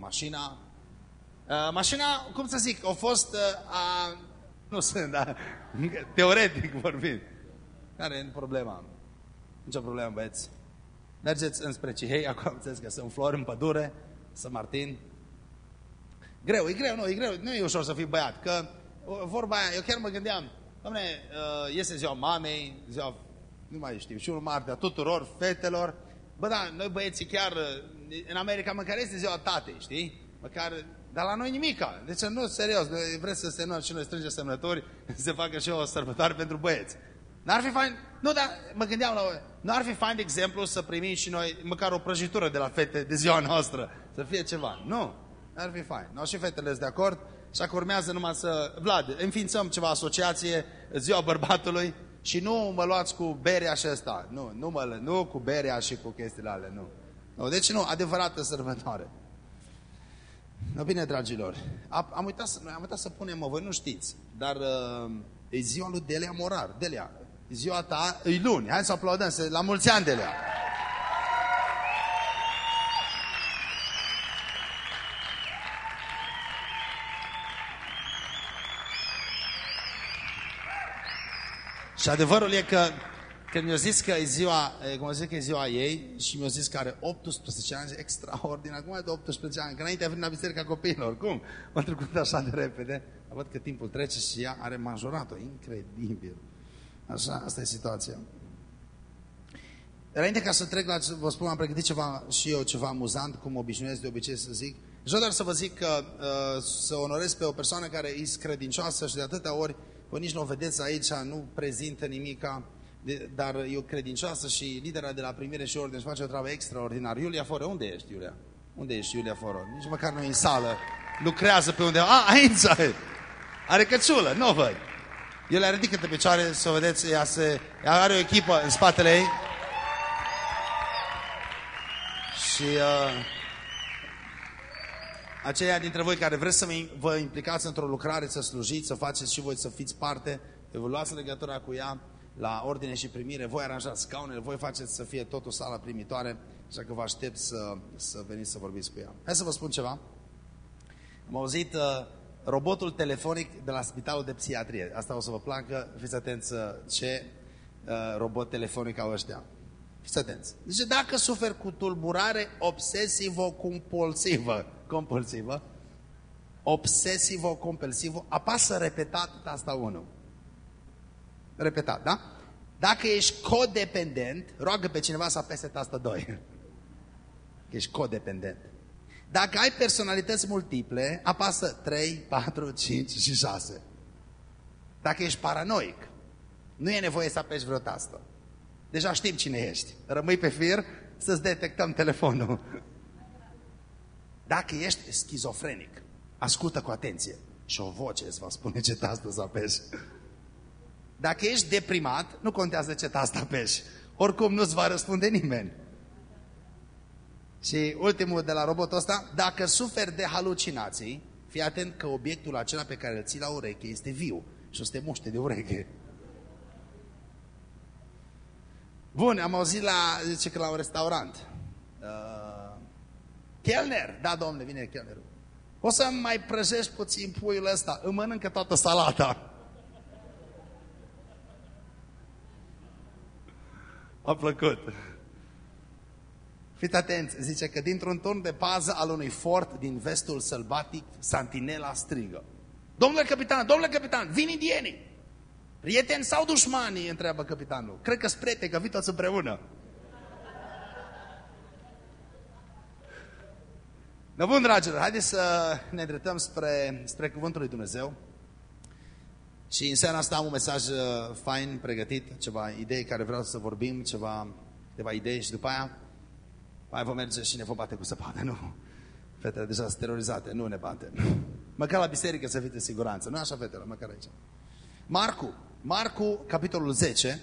mașina. Uh, mașina, cum să zic, a fost... Uh, a, nu sunt, dar teoretic vorbind. Care e problema? Nicio problemă, băieți. Mergeți înspre Cihei, acum am înțeles că sunt flori în pădure, să Martin. Greu, e greu, nu, e greu, nu e ușor să fii băiat, că vorba aia, eu chiar mă gândeam, domne, uh, este ziua mamei, ziua, nu mai știu, și unul martea tuturor fetelor, bă, da, noi băieții chiar, uh, în America măcar este ziua tatei, știi? Măcar, dar la noi nimica. Deci nu, serios, vrem să semnăm și noi strânge semnători, să se facă și o sărbătoare pentru băieți. N-ar fi fain, nu, dar mă gândeam la, nu ar fi fain, de exemplu, să primim și noi măcar o prăjitură de la fete de ziua noastră, să fie ceva. Nu, ar fi fain. Nu, și fetele sunt de acord, și acum urmează numai să... Vlad, înființăm ceva asociație, ziua bărbatului, și nu mă luați cu berea și ăsta. Nu, nu, mă, nu cu berea și cu chestiile alea, nu. Nu. Deci nu, adevărată sărbătoare. No, bine, dragilor, am, am, uitat să, noi am uitat să punem, mă, voi nu știți, dar uh, e ziua lui Delia Morar. Delia, ziua ta e luni, hai să aplaudăm, să, la mulți ani, Delia. Și adevărul e că când mi-a zis că e ziua, cum zic că e ziua ei și mi-a zis că are 18 ani, extraordinar, cum ai de 18 ani? Că înainte a venit la biserica copiilor, cum? M-a trecut așa de repede. Văd că timpul trece și ea are majorat-o, incredibil. Așa, asta e situația. Înainte ca să trec la, vă spun, am pregătit ceva și eu, ceva amuzant, cum obișnuiesc de obicei să zic. Și doar să vă zic că uh, să onorez pe o persoană care e credincioasă și de atâtea ori, vă nici nu o vedeți aici, nu prezintă nimica, de, dar e o credincioasă și lidera de la primire și ordine și face o treabă extraordinară. Iulia Foră, unde ești, Iulia? Unde ești, Iulia Foră? Nici măcar nu e în sală. Lucrează pe undeva. A, aici e. Are căciulă, nu o văd. Iulia, ridică-te picioare să o vedeți, ea, se, ea are o echipă în spatele ei. Și uh, aceia dintre voi care vreți să vă implicați într-o lucrare, să slujiți, să faceți și voi să fiți parte, vă luați legătura cu ea la ordine și primire, voi aranjați scaunele, voi faceți să fie tot o sală primitoare, așa că vă aștept să, să veniți să vorbiți cu ea. Hai să vă spun ceva. Am auzit uh, robotul telefonic de la Spitalul de Psihiatrie. Asta o să vă placă. Fiți atenți uh, ce uh, robot telefonic au ăștia. Fiți atenți. Zice, dacă suferi cu tulburare obsesivă-compulsivă, compulsivă, obsesivă-compulsivă, apasă repetat asta 1. Repetat, da? Dacă ești codependent, roagă pe cineva să apese tasta 2. Ești codependent. Dacă ai personalități multiple, apasă 3, 4, 5 și 6. Dacă ești paranoic, nu e nevoie să apeși vreo tastă. Deja știm cine ești. Rămâi pe fir să-ți detectăm telefonul. Dacă ești schizofrenic, ascultă cu atenție și o voce îți va spune ce tastă să apeși. Dacă ești deprimat, nu contează ce tastă apeși. Oricum nu-ți va răspunde nimeni. Și ultimul de la robotul ăsta, dacă suferi de halucinații, fii atent că obiectul acela pe care îl ții la ureche este viu și o să te muște de ureche. Bun, am auzit la, zice că la un restaurant. Uh, Chelner, da domnule, vine chelnerul. O să mai prăjești puțin puiul ăsta, îmi mănâncă toată salata. A plăcut. Fiți atenți, zice că dintr-un turn de pază al unui fort din vestul sălbatic, Santinela strigă. Domnule capitan, domnule capitan, vin indienii! Prieteni sau dușmanii? Întreabă capitanul. Cred că sunt prieteni, că vin toți împreună. No, bun, dragilor, haideți să ne îndreptăm spre, spre Cuvântul lui Dumnezeu. Și în seara asta am un mesaj uh, fain, pregătit, ceva idei care vreau să vorbim, ceva, câteva idei și după aia mai vom merge și ne vom bate cu săpadă, nu? Fetele deja sunt terorizate, nu ne bate. Măcar la biserică să fiți în siguranță, nu așa, fetele, măcar aici. Marcu, Marcu, capitolul 10.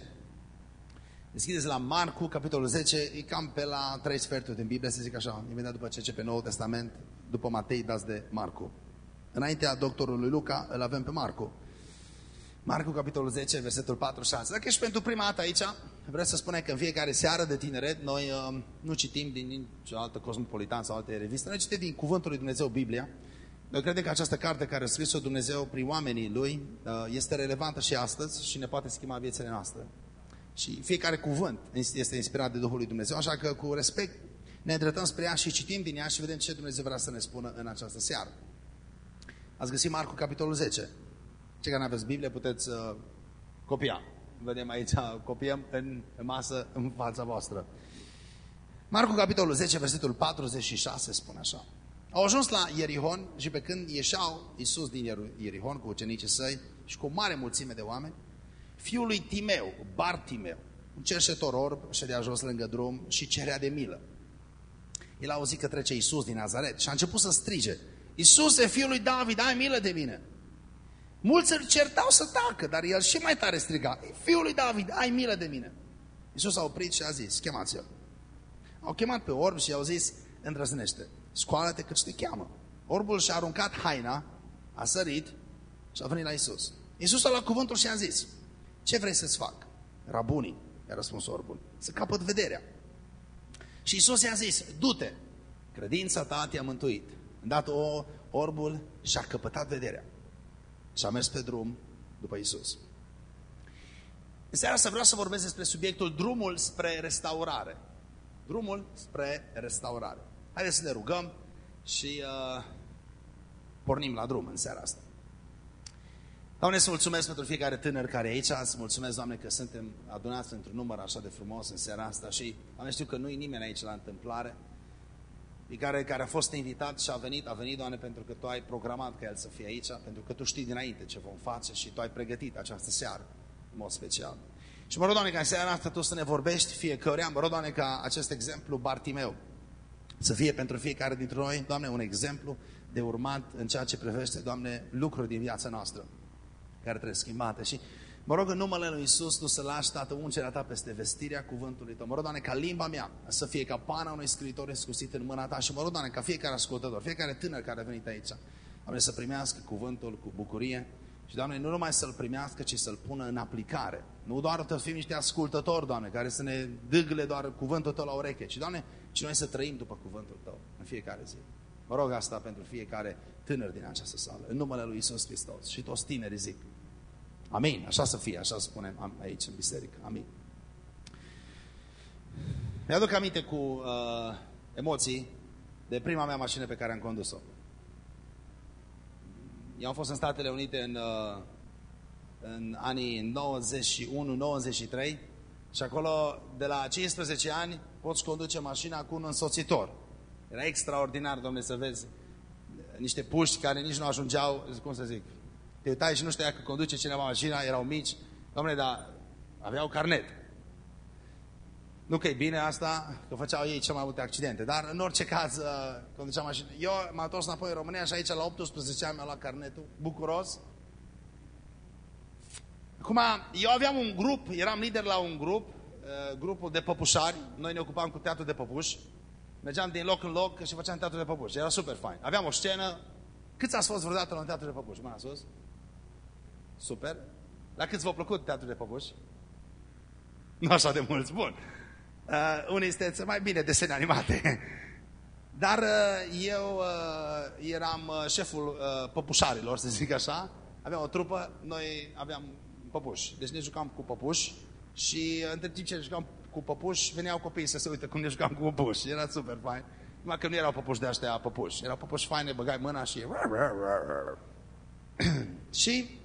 Deschideți la Marcu, capitolul 10, e cam pe la trei sferturi din Biblie, să zic așa, imediat după ce pe Noul Testament, după Matei, dați de Marcu. Înaintea doctorului Luca, îl avem pe Marcu. Marcu, capitolul 10, versetul 4, 6. Dacă ești pentru prima dată aici, vreau să spunem că în fiecare seară de tineret noi uh, nu citim din nicio altă cosmopolitan sau alte reviste, noi citim din Cuvântul lui Dumnezeu, Biblia. Noi credem că această carte care a scris-o Dumnezeu prin oamenii Lui uh, este relevantă și astăzi și ne poate schimba viețile noastre. Și fiecare cuvânt este inspirat de Duhul lui Dumnezeu, așa că cu respect ne îndreptăm spre ea și citim din ea și vedem ce Dumnezeu vrea să ne spună în această seară. Ați găsit Marcu, capitolul 10. Cei care nu aveți Biblie puteți uh, copia. Vedem aici, copiem în, în masă în fața voastră. Marcu, capitolul 10, versetul 46 spune așa. Au ajuns la Ierihon și pe când ieșeau Iisus din Ierihon cu ucenicii săi și cu o mare mulțime de oameni, fiul lui Timeu, Bartimeu, un cerșetor orb, ședea jos lângă drum și cerea de milă. El a auzit că trece Iisus din Nazaret și a început să strige, Iisuse, fiul lui David, ai milă de mine! Mulți îl certau să tacă, dar el și mai tare striga, Fiul lui David, ai milă de mine! Iisus a oprit și a zis, chemați-l. Au chemat pe orb și i-au zis, îndrăznește, scoală-te că te cheamă. Orbul și-a aruncat haina, a sărit și a venit la Iisus. Iisus a luat cuvântul și a zis, ce vrei să-ți fac? Rabunii, i-a răspuns orbul, să capăt vederea. Și Iisus i-a zis, du-te, credința ta te-a mântuit. Îndată orbul și-a căpătat vederea și a mers pe drum după Isus. În seara asta vreau să vorbesc despre subiectul drumul spre restaurare. Drumul spre restaurare. Haideți să ne rugăm și uh, pornim la drum în seara asta. Doamne, să mulțumesc pentru fiecare tânăr care e aici, să mulțumesc, Doamne, că suntem adunați într-un număr așa de frumos în seara asta și, Doamne, știu că nu e nimeni aici la întâmplare, care, care a fost invitat și a venit, a venit, Doamne, pentru că Tu ai programat ca El să fie aici, pentru că Tu știi dinainte ce vom face și Tu ai pregătit această seară, în mod special. Și mă rog, Doamne, ca în seara asta Tu să ne vorbești fiecare, mă rog, Doamne, ca acest exemplu Bartimeu să fie pentru fiecare dintre noi, Doamne, un exemplu de urmat în ceea ce privește, Doamne, lucruri din viața noastră care trebuie schimbate. Și Mă rog în numele Lui Isus, Tu să lași, Tată, ungerea Ta peste vestirea cuvântului Tău. Mă rog, Doamne, ca limba mea să fie ca pana unui scriitor escusit în mâna Ta. Și mă rog, Doamne, ca fiecare ascultător, fiecare tânăr care a venit aici, Doamne, să primească cuvântul cu bucurie. Și, Doamne, nu numai să-l primească, ci să-l pună în aplicare. Nu doar să fim niște ascultători, Doamne, care să ne dâgle doar cuvântul Tău la ureche, ci, Doamne, ci noi să trăim după cuvântul Tău în fiecare zi. Mă rog asta pentru fiecare tânăr din această sală, în numele Lui Isus Hristos. Și toți tineri zic, Amin. Așa să fie, așa spunem aici în biserică. Amin. Mi-aduc aminte cu uh, emoții de prima mea mașină pe care am condus-o. Eu am fost în Statele Unite în, uh, în anii 91-93 și acolo de la 15 ani poți conduce mașina cu un însoțitor. Era extraordinar, domne, să vezi niște puști care nici nu ajungeau, cum să zic, te uitai și nu știa că conduce cineva mașina, erau mici. Dom'le, dar aveau carnet. Nu că e bine asta, că făceau ei cel mai multe accidente, dar în orice caz uh, conduceam mașina. Eu m-am întors înapoi în România și aici la 18 ani mi-am luat carnetul, bucuros. Acum, eu aveam un grup, eram lider la un grup, uh, grupul de păpușari, noi ne ocupam cu teatru de păpuși, mergeam din loc în loc și făceam teatru de păpuși, era super fain. Aveam o scenă, câți ați fost vreodată la un teatru de păpuși? Mâna sus? Super. La câți v-a plăcut teatrul de păpuși? Nu așa de mulți, bun. Uh, unii sunteți mai bine desene animate. Dar uh, eu uh, eram uh, șeful uh, păpușarilor, să zic așa. Aveam o trupă, noi aveam păpuși. Deci ne jucam cu păpuși și uh, între timp ce ne jucam cu păpuși, veneau copiii să se uite cum ne jucam cu păpuși. Era super fain. Numai că nu erau păpuși de ăștia păpuși. Erau păpuși faine, băgai mâna și... și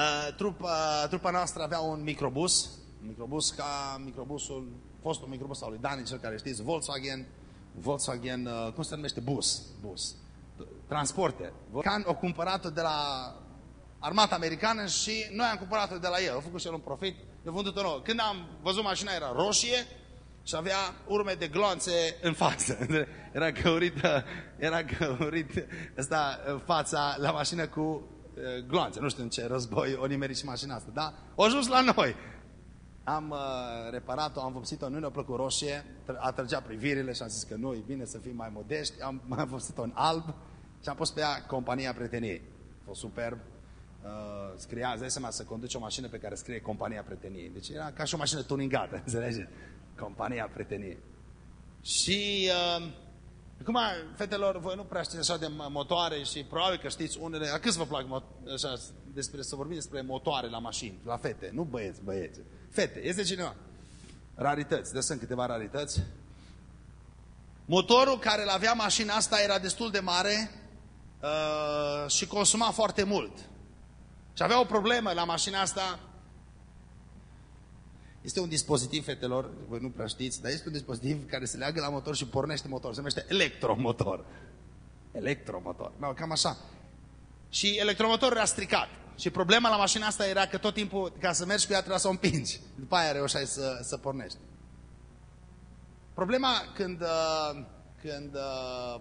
Uh, trupa, trupa noastră avea un microbus, un microbus ca microbusul, fostul microbus al lui Dani, cel care știți, Volkswagen, Volkswagen, uh, cum se numește? Bus, bus, transporte. Can o cumpărat de la armata americană și noi am cumpărat-o de la el, a făcut și el un profit, ne vândut-o nouă. Când am văzut mașina era roșie și avea urme de glonțe în față. Era găurit, era găurit ăsta în fața la mașină cu Eh, gloanțe, nu știu în ce război o nimerit și mașina asta, da? O ajuns la noi. Am uh, reparat-o, am vopsit-o, nu ne-a plăcut roșie, atrăgea privirile și am zis că nu, e bine să fim mai modești. Am, am vopsit-o în alb și am pus pe ea compania prieteniei. A fost superb. uh, scria, îți dai seama, să conduci o mașină pe care scrie compania preteniei. Deci era ca și o mașină tuningată, înțelege? Compania preteniei. Și uh, acum, fetelor, voi nu prea știți așa de motoare și probabil că știți unele, a câți vă plac așa, despre, să vorbim despre motoare la mașini, la fete, nu băieți, băieți. Fete, este cineva? Rarități, deci sunt câteva rarități. Motorul care îl avea mașina asta era destul de mare uh, și consuma foarte mult. Și avea o problemă la mașina asta. Este un dispozitiv, fetelor, voi nu prea știți, dar este un dispozitiv care se leagă la motor și pornește motor. Se numește electromotor. Electromotor. No, cam așa. Și electromotorul era stricat. Și problema la mașina asta era că tot timpul, ca să mergi cu ea, trebuia să o împingi. După aia reușeai să, să pornești. Problema când, uh, când uh,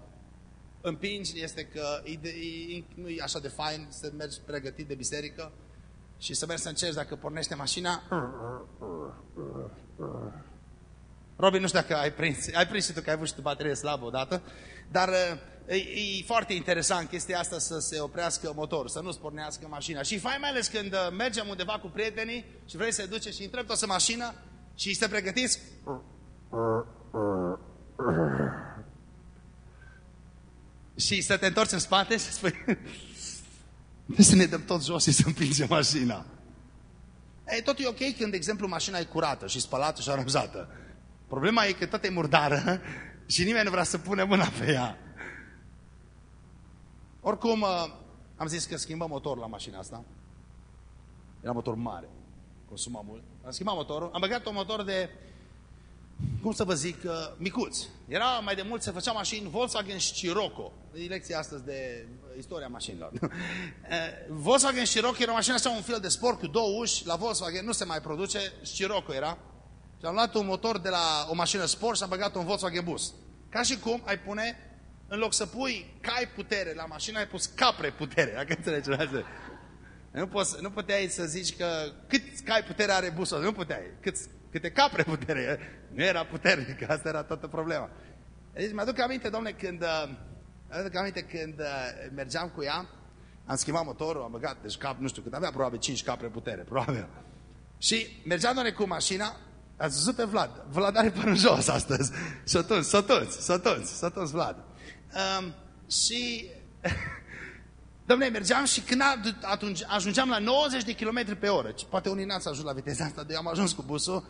împingi este că e de, e, nu e așa de fain să mergi pregătit de biserică și să mergi să încerci dacă pornește mașina. Robin, nu știu dacă ai prins, ai prins și tu că ai avut și tu baterie slabă odată, dar e, e foarte interesant chestia asta să se oprească motorul, să nu-ți pornească mașina. Și fain mai ales când mergem undeva cu prietenii și vrei să te duci și întrebi tot mașină și să pregătiți și să te întorci în spate și să spui să ne dăm tot jos și să împingem mașina. E, tot e ok când, de exemplu, mașina e curată și spălată și aranjată. Problema e că tot e murdară și nimeni nu vrea să pune mâna pe ea. Oricum, uh, am zis că schimbăm motorul la mașina asta. Era motor mare, consuma mult. Am schimbat motorul, am băgat un motor de cum să vă zic, uh, micuți. Era mai de mult, se făcea mașini Volkswagen Scirocco. E lecția astăzi de istoria mașinilor. Uh, Volkswagen Scirocco era o mașină așa, un fel de sport cu două uși. La Volkswagen nu se mai produce, Scirocco era. Și am luat un motor de la o mașină sport și am băgat un Volkswagen Bus. Ca și cum ai pune, în loc să pui cai putere la mașină, ai pus capre putere. Dacă înțelegi asta. Nu, poți, nu puteai să zici că cât cai putere are busul, nu puteai. Cât Câte capre putere, nu era puternic, asta era toată problema. Deci mi-aduc aminte, domne, când, uh, mi-aduc aminte când uh, mergeam cu ea, am schimbat motorul, am băgat, deci cap, nu știu cât, avea probabil 5 capre putere, probabil. Și mergeam, domne, cu mașina, ați văzut pe Vlad, Vlad are până jos astăzi, s-a tuns, s-a tuns, s-a tuns, s-a tuns Vlad. Um, și, domne, mergeam și când atunci ajungeam la 90 de km pe oră, poate unii n-ați ajuns la viteza asta, de eu am ajuns cu busul,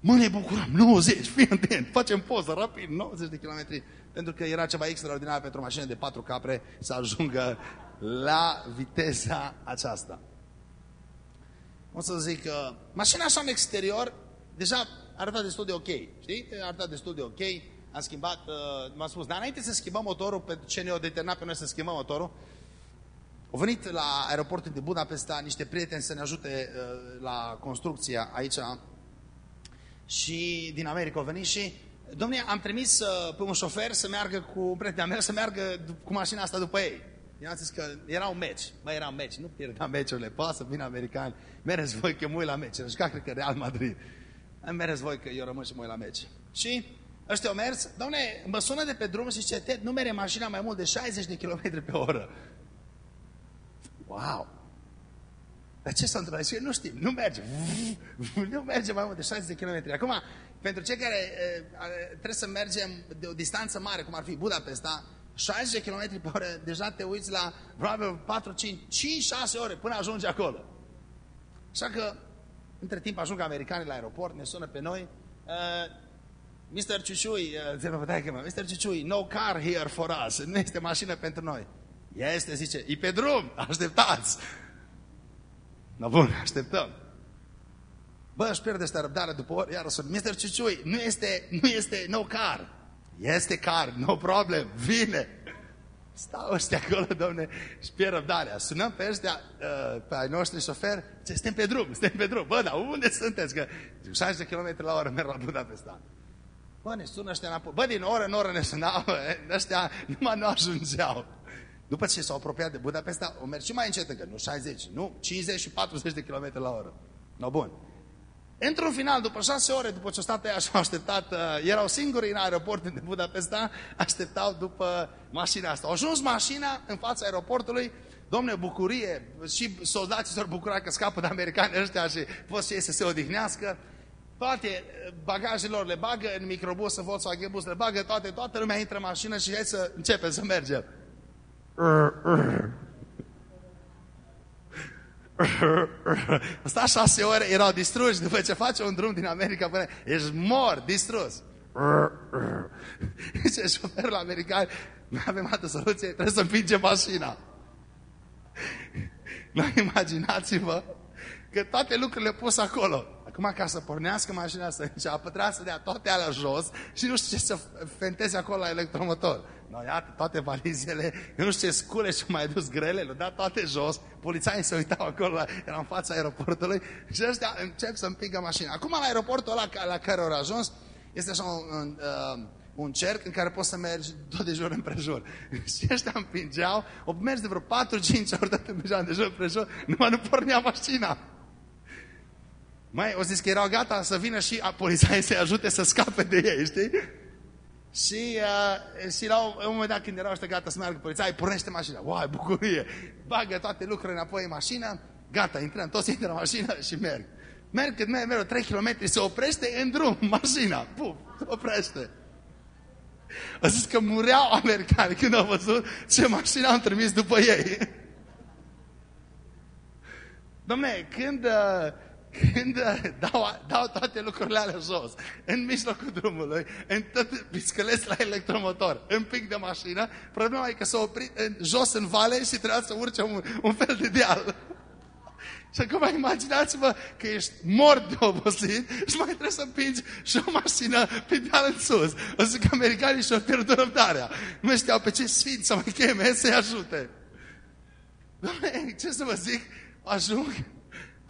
Mă, ne bucuram, 90, fii atent, facem poză rapid, 90 de kilometri, pentru că era ceva extraordinar pentru o mașină de 4 capre să ajungă la viteza aceasta. O să zic că mașina așa în exterior, deja arăta destul de ok, știi? Arăta destul de ok, am schimbat, uh, m-am spus, dar înainte să schimbăm motorul, pe ce ne-o determinat pe noi să schimbăm motorul, au venit la aeroportul de Budapesta niște prieteni să ne ajute uh, la construcția aici și din America au venit și domnule, am trimis uh, pe un șofer să meargă cu prietena mea, să meargă cu mașina asta după ei. Eu am zis că era un meci. Mai era un meci. Nu pierdeam meciurile. Poate să vină americani. Mereți voi că mă la meci. Juca, cred că Real Madrid. Mereți voi că eu rămân și mă la meci. Și ăștia au mers. Doamne, mă sună de pe drum și zice, Ted, nu mere mașina mai mult de 60 de km pe oră. Wow! Dar ce s-a întâmplat? Și nu știm, nu merge. Nu merge mai mult de 60 de km. Acum, pentru cei care e, trebuie să mergem de o distanță mare, cum ar fi Budapesta, 60 de km pe oră, deja te uiți la probabil 4, 5, 5, 6 ore până ajungi acolo. Așa că, între timp ajung americanii la aeroport, ne sună pe noi, uh, Mr. Ciuciui, uh, Mr. Ciuciui, no car here for us, nu este mașină pentru noi. Este, zice, e pe drum, așteptați. Na bun, așteptăm. Bă, își pierde asta răbdare după ori, iar sunt, Mr. Ciuciui, nu este, nu este no car. Este car, no problem, vine. Stau ăștia acolo, domne, și pierd răbdarea. Sunăm pe ăștia, uh, pe ai noștri șoferi, ce suntem pe drum, suntem pe drum. Bă, dar unde sunteți? Că 60 de km la oră merg la Budapesta. Bă, ne sună ăștia înapoi. Bă, din oră în oră ne sunau, ăștia numai nu ajungeau. După ce s-au apropiat de Budapesta, o merg și mai încet încă, nu 60, nu 50 și 40 de km la oră. No, bun. Într-un final, după șase ore, după ce au stat aia și au așteptat, uh, erau singuri în aeroport de Budapesta, așteptau după mașina asta. Au ajuns mașina în fața aeroportului, Domne, bucurie, și soldații s-au bucurat că scapă de americani ăștia și pot să să se odihnească. Toate bagajele lor le bagă în microbus, în Volkswagen bus, le bagă toate, toată lumea intră în mașină și hai să începem să mergem. Sta șase ore, erau distruși după ce face un drum din America până... Ești mort, distrus. Ce șoferul american, nu avem altă soluție, trebuie să împingem mașina. Nu imaginați-vă că toate lucrurile pus acolo. Acum ca să pornească mașina să înceapă, trebuie să dea toate alea jos și nu știu ce să fenteze acolo la electromotor. No, iată, toate valizele, eu nu știu ce scule și mai dus grele, le-au dat toate jos, polițaii se uitau acolo, era în fața aeroportului și ăștia încep să împingă mașina. Acum la aeroportul ăla la care au ajuns, este așa un, un, uh, un cerc în care poți să mergi tot de jur împrejur. și ăștia împingeau, o mers de vreo 4-5 ori tot împingeau de jur împrejur, numai nu pornea mașina. Mai, o zis că erau gata să vină și polițaii să-i ajute să scape de ei, știi? Și, uh, și la un, un moment dat când erau ăștia gata să meargă polițai, pornește mașina. Uai, bucurie! Bagă toate lucrurile înapoi în mașină, gata, intrăm, toți intră în mașină și merg. Merg cât merg, merg 3 km, se oprește în drum, mașina, puf, se oprește. A zis că mureau americani când au văzut ce mașină au trimis după ei. Domne, când uh, când uh, dau, dau toate lucrurile alea jos, în mijlocul drumului, în tot piscălesc la electromotor, în pic de mașină, problema e că s-a oprit în, jos în vale și trebuia să urce un, un fel de deal. Și acum imaginați-vă că ești mort de obosit și mai trebuie să împingi și o mașină pe deal în sus. O să că americanii și-au pierdut răbdarea. Nu știau pe ce sfinți să mai cheme să-i ajute. Doamne, ce să vă zic? Ajung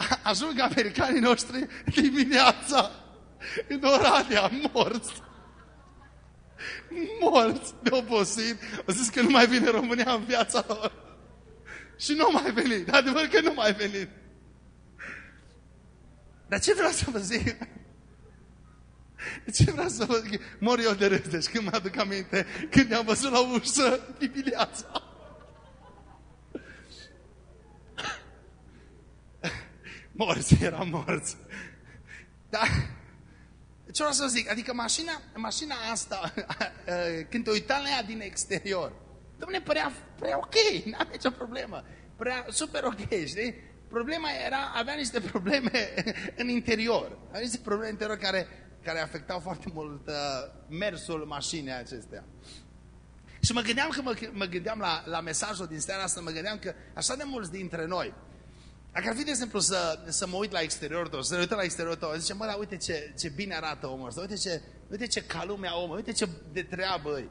ajung americanii noștri dimineața în Oradea, morți. Morți de obosit. Au zis că nu mai vine România în viața lor. Și nu mai venit. De adevăr că nu mai venit. Dar ce vreau să vă zic? Ce vreau să vă zic? Mor eu de râs. Deci când mă aduc aminte, când ne-am văzut la ușă dimineața. Morți, eram morți. Da? Ce vreau să zic? Adică mașina, mașina asta, când te uitam la ea din exterior, domne, părea, părea ok, n-am nicio problemă. Părea super ok, știi? Problema era, avea niște probleme în interior. Avea niște probleme în interior care, care afectau foarte mult uh, mersul mașinii acestea. Și mă gândeam că mă, mă gândeam la, la mesajul din seara asta, mă gândeam că așa de mulți dintre noi, dacă ar fi, de exemplu, să, să mă uit la exteriorul tău, să ne uităm la exteriorul tău, zice, mă, dar uite ce, ce bine arată omul ăsta, uite ce, uite ce calumea omul, uite ce de treabă îi.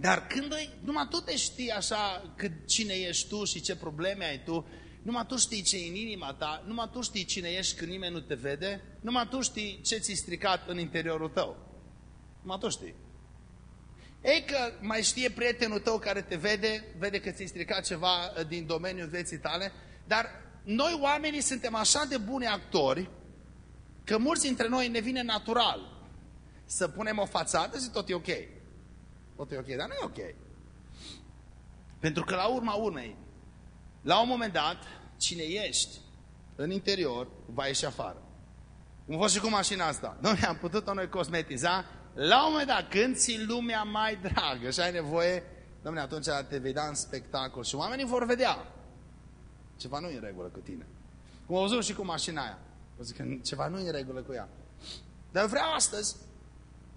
Dar când îi, numai tu te știi așa cât cine ești tu și ce probleme ai tu, numai tu știi ce e în inima ta, numai tu știi cine ești când nimeni nu te vede, numai tu știi ce ți-i stricat în interiorul tău. Numai tu știi. Ei că mai știe prietenul tău care te vede, vede că ți-i stricat ceva din domeniul vieții tale, dar noi oamenii suntem așa de buni actori că mulți dintre noi ne vine natural să punem o fațadă și tot e ok. Tot e ok, dar nu e ok. Pentru că la urma urmei, la un moment dat, cine ești în interior, va ieși afară. Cum a fost și cu mașina asta. Noi am putut-o noi cosmetiza. La un moment dat, când ți lumea mai dragă și ai nevoie, domne, atunci te vei da în spectacol și oamenii vor vedea. Ceva nu e în regulă cu tine. Cum au văzut și cu mașina aia. O zic că ceva nu e în regulă cu ea. Dar vreau astăzi,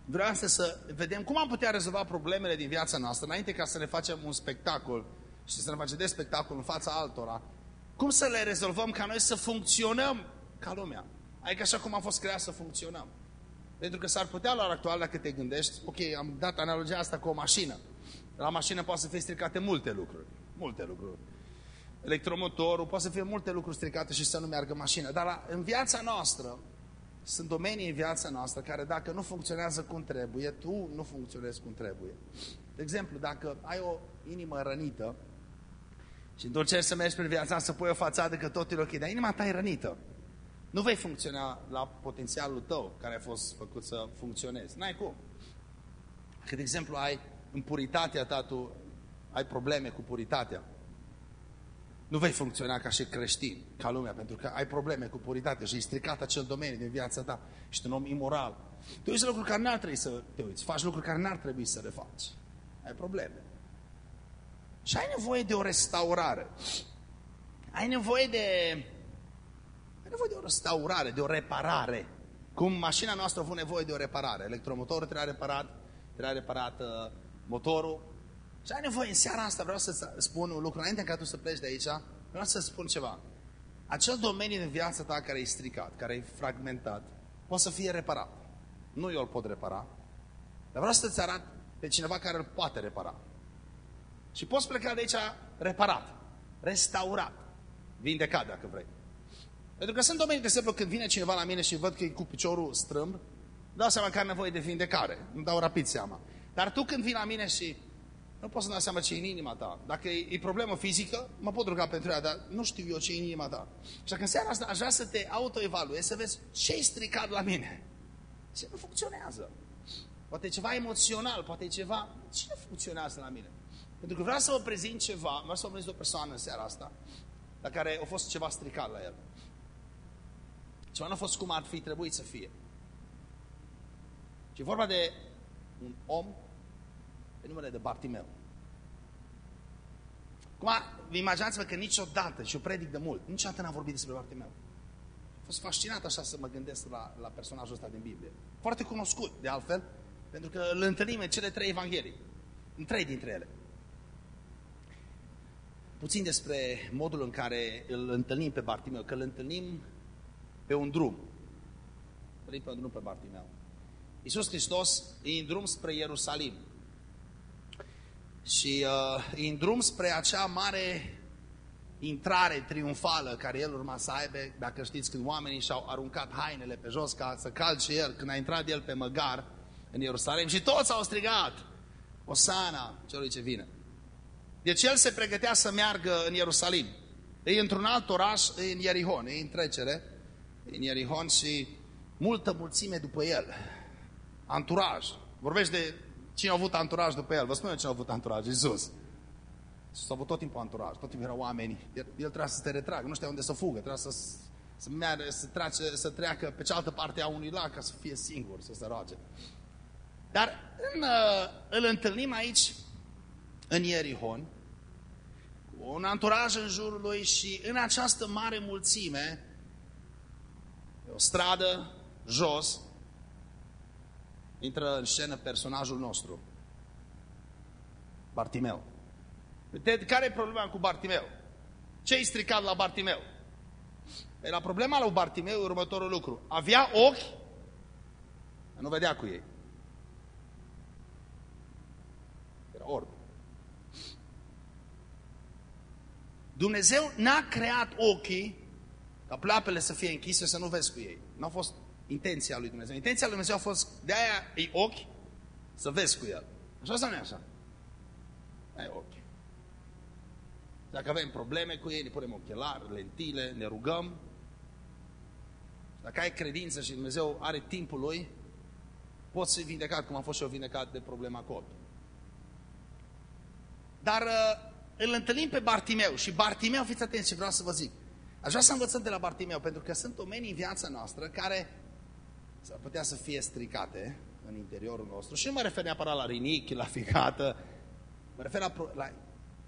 vreau astăzi să vedem cum am putea rezolva problemele din viața noastră, înainte ca să ne facem un spectacol și să ne facem de spectacol în fața altora. Cum să le rezolvăm ca noi să funcționăm ca lumea. Adică așa cum am fost creat să funcționăm. Pentru că s-ar putea la ora actuală, dacă te gândești, ok, am dat analogia asta cu o mașină. La mașină poate să fie stricate multe lucruri. Multe lucruri electromotorul, poate să fie multe lucruri stricate și să nu meargă mașina. Dar la, în viața noastră, sunt domenii în viața noastră care dacă nu funcționează cum trebuie, tu nu funcționezi cum trebuie. De exemplu, dacă ai o inimă rănită și întorci să mergi prin viața să pui o fațadă că tot e ok, dar inima ta e rănită. Nu vei funcționa la potențialul tău care a fost făcut să funcționezi. N-ai cum. Că, de exemplu, ai în puritatea ta, tu ai probleme cu puritatea nu vei funcționa ca și creștin, ca lumea, pentru că ai probleme cu puritate și ai stricat acel domeniu din viața ta. Ești un om imoral. Te uiți lucruri care n-ar trebui să te uiți. Faci lucruri care n-ar trebui să le faci. Ai probleme. Și ai nevoie de o restaurare. Ai nevoie de... Ai nevoie de o restaurare, de o reparare. Cum mașina noastră a avut nevoie de o reparare. Electromotorul trebuie reparat, trebuie reparat uh, motorul. Și ai nevoie, în seara asta vreau să spun un lucru, înainte ca tu să pleci de aici, vreau să spun ceva. Acel domeniu din viața ta care e stricat, care e fragmentat, poate să fie reparat. Nu eu îl pot repara, dar vreau să-ți arăt pe cineva care îl poate repara. Și poți pleca de aici reparat, restaurat, vindecat dacă vrei. Pentru că sunt domenii, de exemplu, când vine cineva la mine și văd că e cu piciorul strâmb, dau seama că are nevoie de vindecare. Îmi dau rapid seama. Dar tu când vii la mine și nu poți să dau seama ce e în inima ta. Dacă e, e problemă fizică, mă pot ruga pentru ea, dar nu știu eu ce e în inima ta. Și dacă în seara asta aș vrea să te autoevaluezi, să vezi ce e stricat la mine. Ce nu funcționează. Poate e ceva emoțional, poate e ceva... Ce nu funcționează la mine? Pentru că vreau să vă prezint ceva, vreau să vă prezint o persoană în seara asta, la care a fost ceva stricat la el. Ceva nu a fost cum ar fi trebuit să fie. Și vorba de un om pe numele de Bartimeu. Acum, vă imaginați-vă că niciodată, și eu predic de mult, niciodată n-am vorbit despre Bartimeu. Am fost fascinat așa să mă gândesc la, la personajul ăsta din Biblie. Foarte cunoscut, de altfel, pentru că îl întâlnim în cele trei evanghelii. În trei dintre ele. Puțin despre modul în care îl întâlnim pe Bartimeu, că îl întâlnim pe un drum. Întâlnim pe un drum pe Bartimeu. Iisus Hristos e în drum spre Ierusalim. Și uh, e în drum spre acea mare intrare triumfală care el urma să aibă, dacă știți, când oamenii și-au aruncat hainele pe jos ca să calce el, când a intrat el pe măgar în Ierusalim și toți au strigat, Osana celui ce vine. Deci el se pregătea să meargă în Ierusalim. E într-un alt oraș, e în Ierihon, e în trecere, e în Ierihon și multă mulțime după el. Anturaj. Vorbește de cine a avut anturaj după el. Vă spun eu cine a avut anturaj, Iisus. Și s-a avut tot timpul anturaj, tot timpul erau oameni. El, el trebuia să se retragă, nu știa unde să fugă, trebuia să, să, meargă, să, trece, să treacă pe cealaltă parte a unui lac ca să fie singur, să se roage. Dar în, uh, îl întâlnim aici, în Ierihon, un anturaj în jurul lui și în această mare mulțime, o stradă jos, intră în scenă personajul nostru, Bartimeu. Uite, care e problema cu Bartimeu? Ce-i stricat la Bartimeu? Era problema lui Bartimeu următorul lucru. Avea ochi, nu vedea cu ei. Era orb. Dumnezeu n-a creat ochii ca pleapele să fie închise să nu vezi cu ei. Nu a fost intenția lui Dumnezeu. Intenția lui Dumnezeu a fost, de aia e ochi, să vezi cu el. Așa sau nu așa? Ai ochi. Dacă avem probleme cu ei, ne punem ochelari, lentile, ne rugăm. Dacă ai credință și Dumnezeu are timpul lui, poți fi vindecat, cum am fost și eu vindecat de problema cod. Dar uh, îl întâlnim pe Bartimeu și Bartimeu, fiți atenți ce vreau să vă zic. Aș vrea să învățăm de la Bartimeu, pentru că sunt oamenii în viața noastră care s-ar putea să fie stricate în interiorul nostru. Și nu mă refer neapărat la rinichi, la ficată, mă refer la, la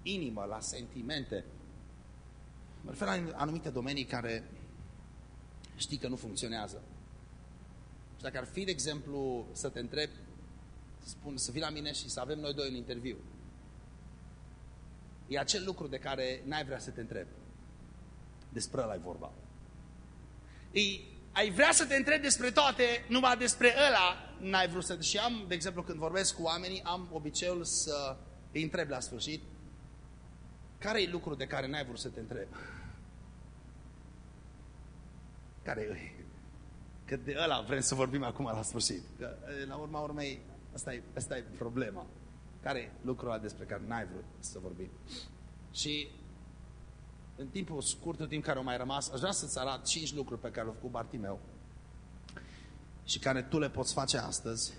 inimă, la sentimente. Mă refer la anumite domenii care știi că nu funcționează. Și dacă ar fi, de exemplu, să te întreb, spun, să vii la mine și să avem noi doi un interviu, e acel lucru de care n-ai vrea să te întrebi. Despre ăla ai vorba. E, ai vrea să te întrebi despre toate, numai despre ăla n-ai vrut să... Și am, de exemplu, când vorbesc cu oamenii, am obiceiul să îi întreb la sfârșit care e lucru de care n-ai vrut să te întrebi? Care e? Că de ăla vrem să vorbim acum la sfârșit. Că, la urma urmei, asta e, asta e problema. Care e lucrul ăla despre care n-ai vrut să vorbim? Și în timpul scurt, în timp care au mai rămas, aș vrea să-ți arăt cinci lucruri pe care le-a făcut Bartimeu și care tu le poți face astăzi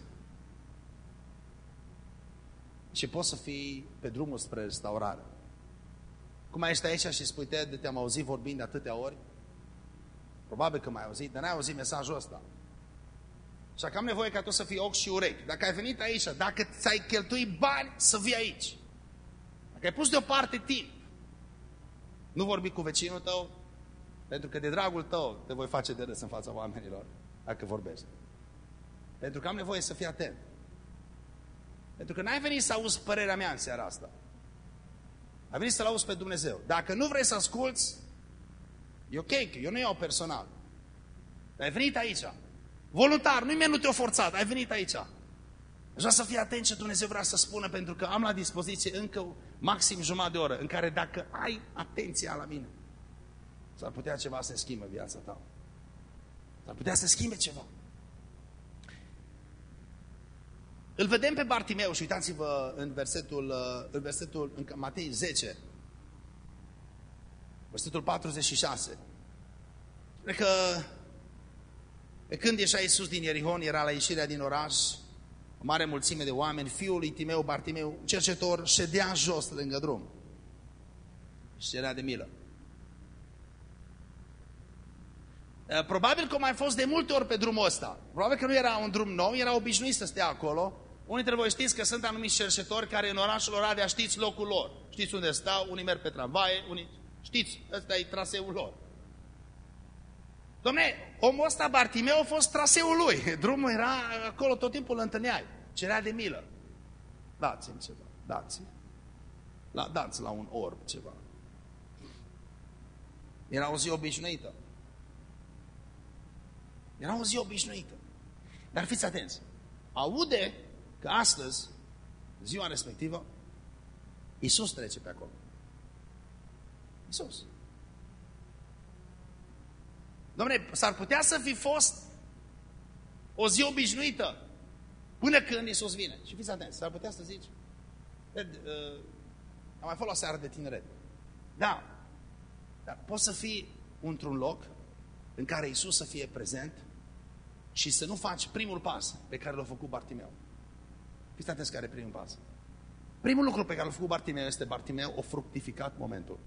și poți să fii pe drumul spre restaurare. Cum ești aici și spui, Ted, te-am auzit vorbind de atâtea ori? Probabil că m-ai auzit, dar n-ai auzit mesajul ăsta. Și că am nevoie ca tu să fii ochi și urechi. Dacă ai venit aici, dacă ți-ai cheltuit bani să vii aici, dacă ai pus deoparte timp, nu vorbi cu vecinul tău, pentru că de dragul tău te voi face de râs în fața oamenilor, dacă vorbești. Pentru că am nevoie să fii atent. Pentru că n-ai venit să auzi părerea mea în seara asta. Ai venit să-L auzi pe Dumnezeu. Dacă nu vrei să asculți, e ok, că eu nu iau personal. Dar ai venit aici. Voluntar, nu-i nu te-o forțat, ai venit aici. Aș vrea să fii atent ce Dumnezeu vrea să spună, pentru că am la dispoziție încă maxim jumătate de oră, în care dacă ai atenția la mine, s-ar putea ceva să schimbe viața ta. S-ar putea să schimbe ceva. Îl vedem pe Bartimeu și uitați-vă în versetul, uh, în versetul în Matei 10, versetul 46. Cred că pe când ieșea Iisus din Ierihon, era la ieșirea din oraș, o mare mulțime de oameni, fiul lui Timeu, Bartimeu, cercetor, ședea jos lângă drum. Și era de milă. Uh, probabil că mai fost de multe ori pe drumul ăsta. Probabil că nu era un drum nou, era obișnuit să stea acolo. Unii dintre voi știți că sunt anumiți cerșetori care în orașul Oradea știți locul lor. Știți unde stau, unii merg pe tramvaie, unii... Știți, ăsta e traseul lor. Domne, omul ăsta, Bartimeu, a fost traseul lui. Drumul era acolo, tot timpul îl întâlneai. Cerea de milă. Dați-mi ceva, dați-mi. La, dați la un orb ceva. Era o zi obișnuită. Era o zi obișnuită. Dar fiți atenți. Aude că astăzi, ziua respectivă, Iisus trece pe acolo. Iisus. Dom'le, s-ar putea să fi fost o zi obișnuită până când Iisus vine. Și fiți atenți, s-ar putea să zici, uh, am mai fost la seară de tineret. Da, dar poți să fii într-un loc în care Iisus să fie prezent și să nu faci primul pas pe care l-a făcut Bartimeu. Fiți atenți care e primul pas. Primul lucru pe care l-a făcut Bartimeu este Bartimeu a fructificat momentul.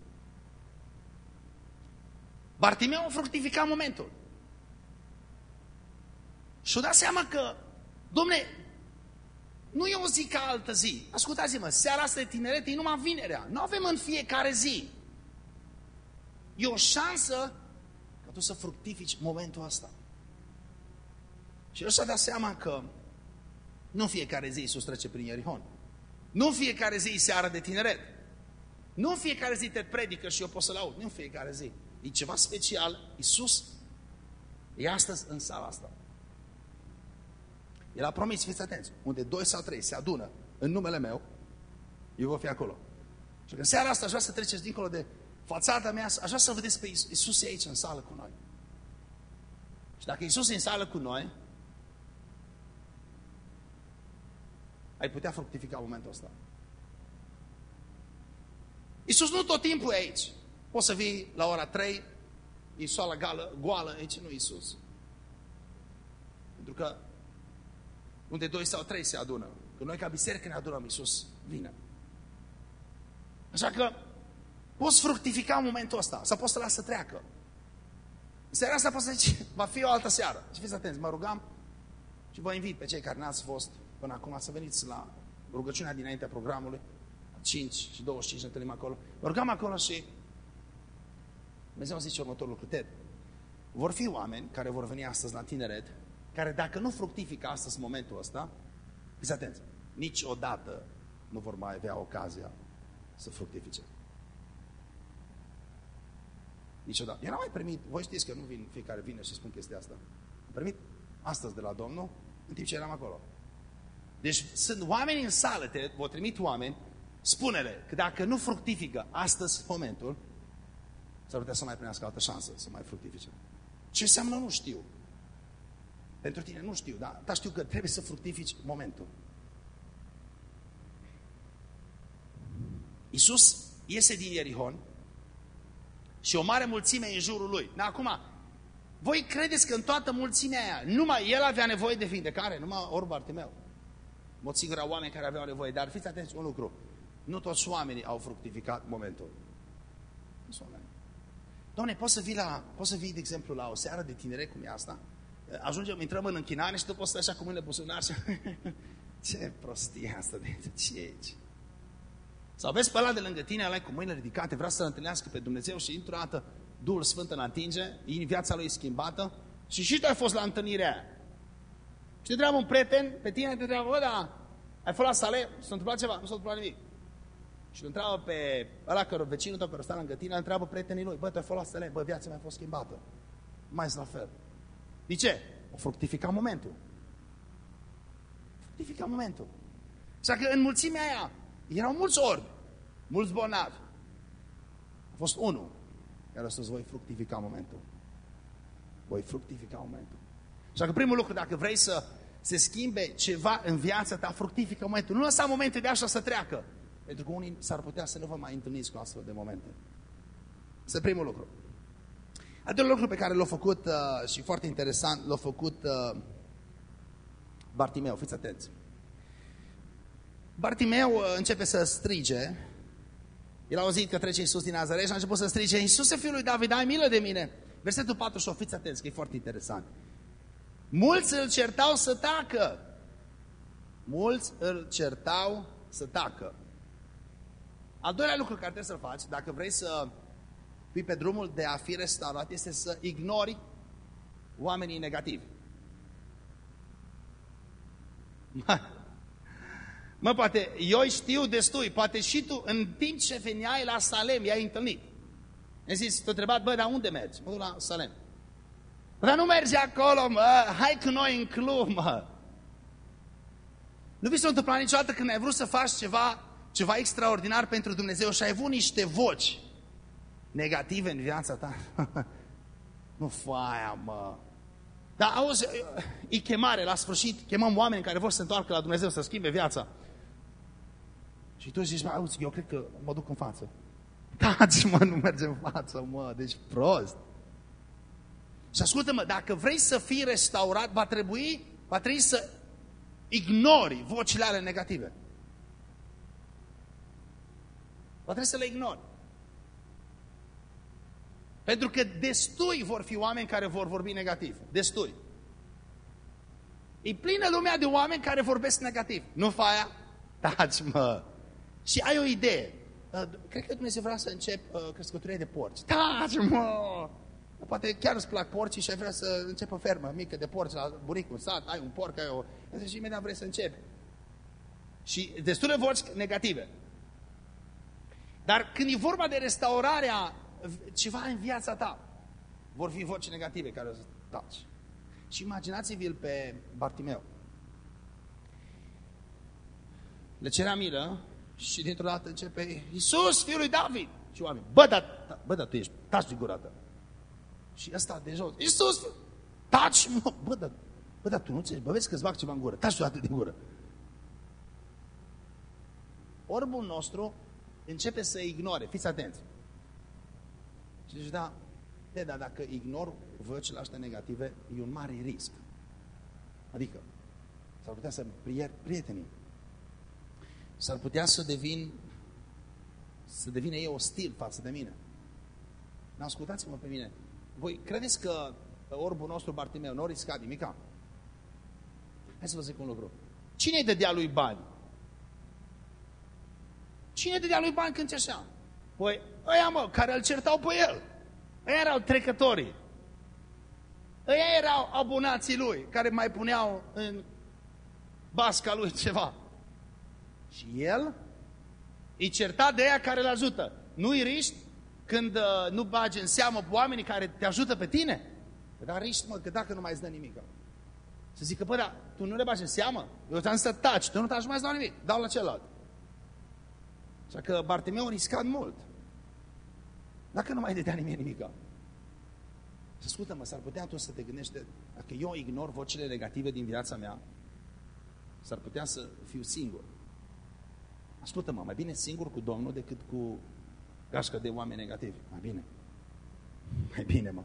Bartimeu a fructificat momentul. Și-o dat seama că, domne, nu e o zi ca altă zi. Ascultați-mă, seara asta de tineret e numai vinerea. Nu avem în fiecare zi. E o șansă ca tu să fructifici momentul ăsta. Și el și-a dat seama că nu fiecare zi Iisus trece prin Ierihon. Nu fiecare zi seara de tineret. Nu fiecare zi te predică și eu pot să-l aud. Nu fiecare zi. E ceva special. Iisus e astăzi în sala asta. El a promis, fiți atenți, unde doi sau trei se adună în numele meu, eu voi fi acolo. Și în seara asta aș vrea să treceți dincolo de fațada mea, aș vrea să vedeți pe Iisus e aici în sală cu noi. Și dacă Iisus e în sală cu noi, ai putea fructifica momentul ăsta. Iisus nu tot timpul e aici. Poți să vii la ora 3, e soala gală, goală, aici nu Iisus. Pentru că unde doi sau trei se adună, că noi ca biserică ne adunăm, Iisus vine. Așa că poți fructifica momentul ăsta, sau poți să lasă să treacă. În seara asta poți să zici, va fi o altă seară. Și fiți atenți, mă rugam și vă invit pe cei care n-ați fost până acum să veniți la rugăciunea dinaintea programului, 5 și 25 ne întâlnim acolo. Mă rugam acolo și Dumnezeu zice următorul lucru, Ted, vor fi oameni care vor veni astăzi la tineret, care dacă nu fructifică astăzi momentul ăsta, fiți atenți, niciodată nu vor mai avea ocazia să fructifice. Niciodată. Eu n-am mai primit, voi știți că nu vin fiecare vine și spun chestia asta. Am primit astăzi de la Domnul, în timp ce eram acolo. Deci sunt oameni în sală, te vă trimit oameni, spune-le că dacă nu fructifică astăzi momentul, s-ar putea să mai primească altă șansă să mai fructifice. Ce înseamnă nu știu. Pentru tine nu știu, dar, dar știu că trebuie să fructifici momentul. Iisus iese din Ierihon și o mare mulțime în jurul lui. Dar acum, voi credeți că în toată mulțimea aia, numai el avea nevoie de vindecare, numai orb Bartimeu o oameni care aveau nevoie. Dar fiți atenți un lucru. Nu toți oamenii au fructificat momentul. sunt oameni. Doamne, poți să vii, la, poți să vii, de exemplu, la o seară de tineret cum e asta? Ajungem, intrăm în închinare și tu poți să așa cu mâinile buzunar și... ce prostie asta de ce e aici? Sau vezi pe ăla de lângă tine, ăla cu mâinile ridicate, vrea să-L întâlnească pe Dumnezeu și într-o dată Duhul Sfânt îl atinge, viața lui e schimbată și și tu ai fost la întâlnirea aia. Și te întreabă un prieten, pe tine te întreabă, bă, da, ai fost la sale, s-a întâmplat ceva, nu s-a întâmplat nimic. Și îl întreabă pe ăla care vecinul tău care stă lângă tine, îl întreabă prietenii lui, bă, tu ai fost la sale, bă, viața mea a fost schimbată. Mai la fel. De ce? O fructifica momentul. Fructifica momentul. Așa că în mulțimea aia erau mulți orbi, mulți bolnavi. A fost unul care a spus, voi fructifica momentul. Voi fructifica momentul. Așa că primul lucru, dacă vrei să se schimbe ceva în viața ta, fructifică momentul. Nu lăsa momente de așa să treacă. Pentru că unii s-ar putea să nu vă mai întâlniți cu astfel de momente. Este primul lucru. Al doilea lucru pe care l-a făcut uh, și foarte interesant, l-a făcut uh, Bartimeu, fiți atenți. Bartimeu uh, începe să strige, el a auzit că trece Iisus din Nazaret și a început să strige, Iisuse, fiul lui David, ai milă de mine. Versetul 4, fiți atenți, că e foarte interesant. Mulți îl certau să tacă. Mulți îl certau să tacă. Al doilea lucru care trebuie să-l faci, dacă vrei să fii pe drumul de a fi restaurat, este să ignori oamenii negativi. Mă, mă, poate eu știu destui, poate și tu, în timp ce veneai la Salem, i-ai întâlnit. Mi-ai zis, te întrebat, bă, dar unde mergi? Mă duc la Salem. Dar nu mergi acolo, mă, hai cu noi în club, mă. Nu vi s-a întâmplat niciodată când ai vrut să faci ceva, ceva extraordinar pentru Dumnezeu și ai avut niște voci negative în viața ta? nu faia, mă. Dar auzi, e chemare, la sfârșit, chemăm oameni care vor să se întoarcă la Dumnezeu, să schimbe viața. Și tu zici, auzi, eu cred că mă duc în față. Taci, mă, nu merge în față, mă, deci prost. Și ascultă-mă, dacă vrei să fii restaurat, va trebui, va trebui să ignori vocile ale negative. Va trebui să le ignori. Pentru că destui vor fi oameni care vor vorbi negativ. Destui. E plină lumea de oameni care vorbesc negativ. Nu faia? Taci, mă. Și ai o idee. Uh, cred că Dumnezeu vrea să încep uh, crescătorie de porci. Taci, mă! Poate chiar îți plac porcii și ai vrea să începi o fermă mică de porci la bunicul sat, ai un porc, ai o... Și imediat vrei să începi. Și destule voci negative. Dar când e vorba de restaurarea ceva în viața ta, vor fi voci negative care o să taci. Și imaginați-vi-l pe Bartimeu. Le cerea milă și dintr-o dată începe Iisus, fiul lui David. Și oameni, bă, dar, bă, dar tu ești, taci din gura ta. Și ăsta de jos, Iisus, taci, mă, bă, dar, bă, dar tu nu înțelegi, bă, vezi că-ți bag ceva în gură, taci tu atât din gură. Orbul nostru începe să ignore, fiți atenți. Și zice, da, de, da, dacă ignor vocile astea negative, e un mare risc. Adică, s-ar putea să pierd prietenii. S-ar putea să devin, să devină ei ostil față de mine. Dar ascultați-mă pe mine. Voi credeți că orbul nostru, Bartimeu, nu a riscat nimica? Hai să vă zic un lucru. Cine îi dădea lui bani? Cine dădea lui bani când așa? Păi, ăia mă, care îl certau pe el. Ăia erau trecătorii. Ăia erau abonații lui, care mai puneau în basca lui ceva. Și el îi certa de aia care îl ajută. Nu-i riști când uh, nu bagi în seamă pe oamenii care te ajută pe tine? Păi, dar riști, mă, că dacă nu mai îți dă nimic. Să zică, păi, dar tu nu le bagi în seamă? Eu ți-am să taci, tu nu taci, nu mai îți dau nimic. Dau la celălalt. Așa că Bartimeu a riscat mult. Dacă nu mai dădea nimeni nimic. Să ascultă-mă, s-ar putea atunci să te gândești, dacă eu ignor vocile negative din viața mea, s-ar putea să fiu singur. Ascultă-mă, mai bine singur cu Domnul decât cu gașcă de oameni negativi. Mai bine. Mai bine, mă.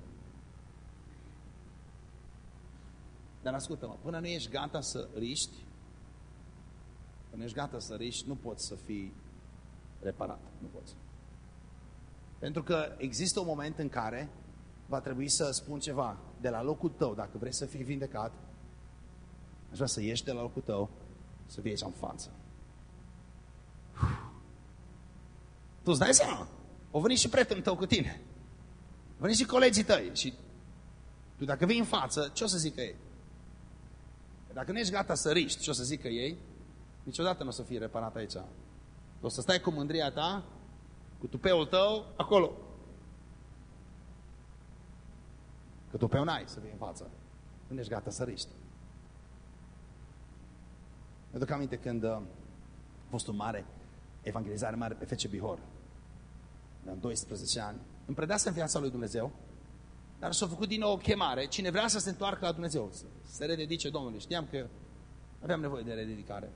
Dar ascultă-mă, până nu ești gata să riști, până ești gata să riști, nu poți să fii reparat. Nu poți. Pentru că există un moment în care va trebui să spun ceva de la locul tău, dacă vrei să fii vindecat, aș vrea să ieși de la locul tău, să fii aici în față. Tu îți dai seama? O venit și prietenul tău cu tine. Au venit și colegii tăi. Și tu dacă vii în față, ce o să zică ei? Dacă nu ești gata să riști, ce o să zică ei? Niciodată nu o să fie reparat aici. O să stai cu mândria ta, cu tupeul tău, acolo. Că tupeu n-ai să vii în față. Nu ești gata să riști. Mă duc aminte când uh, a fost un mare evangelizare mare pe Fece Bihor. În 12 ani. Îmi predase în viața lui Dumnezeu, dar s-a făcut din nou o chemare. Cine vrea să se întoarcă la Dumnezeu, să se rededice Domnului. Știam că aveam nevoie de rededicare.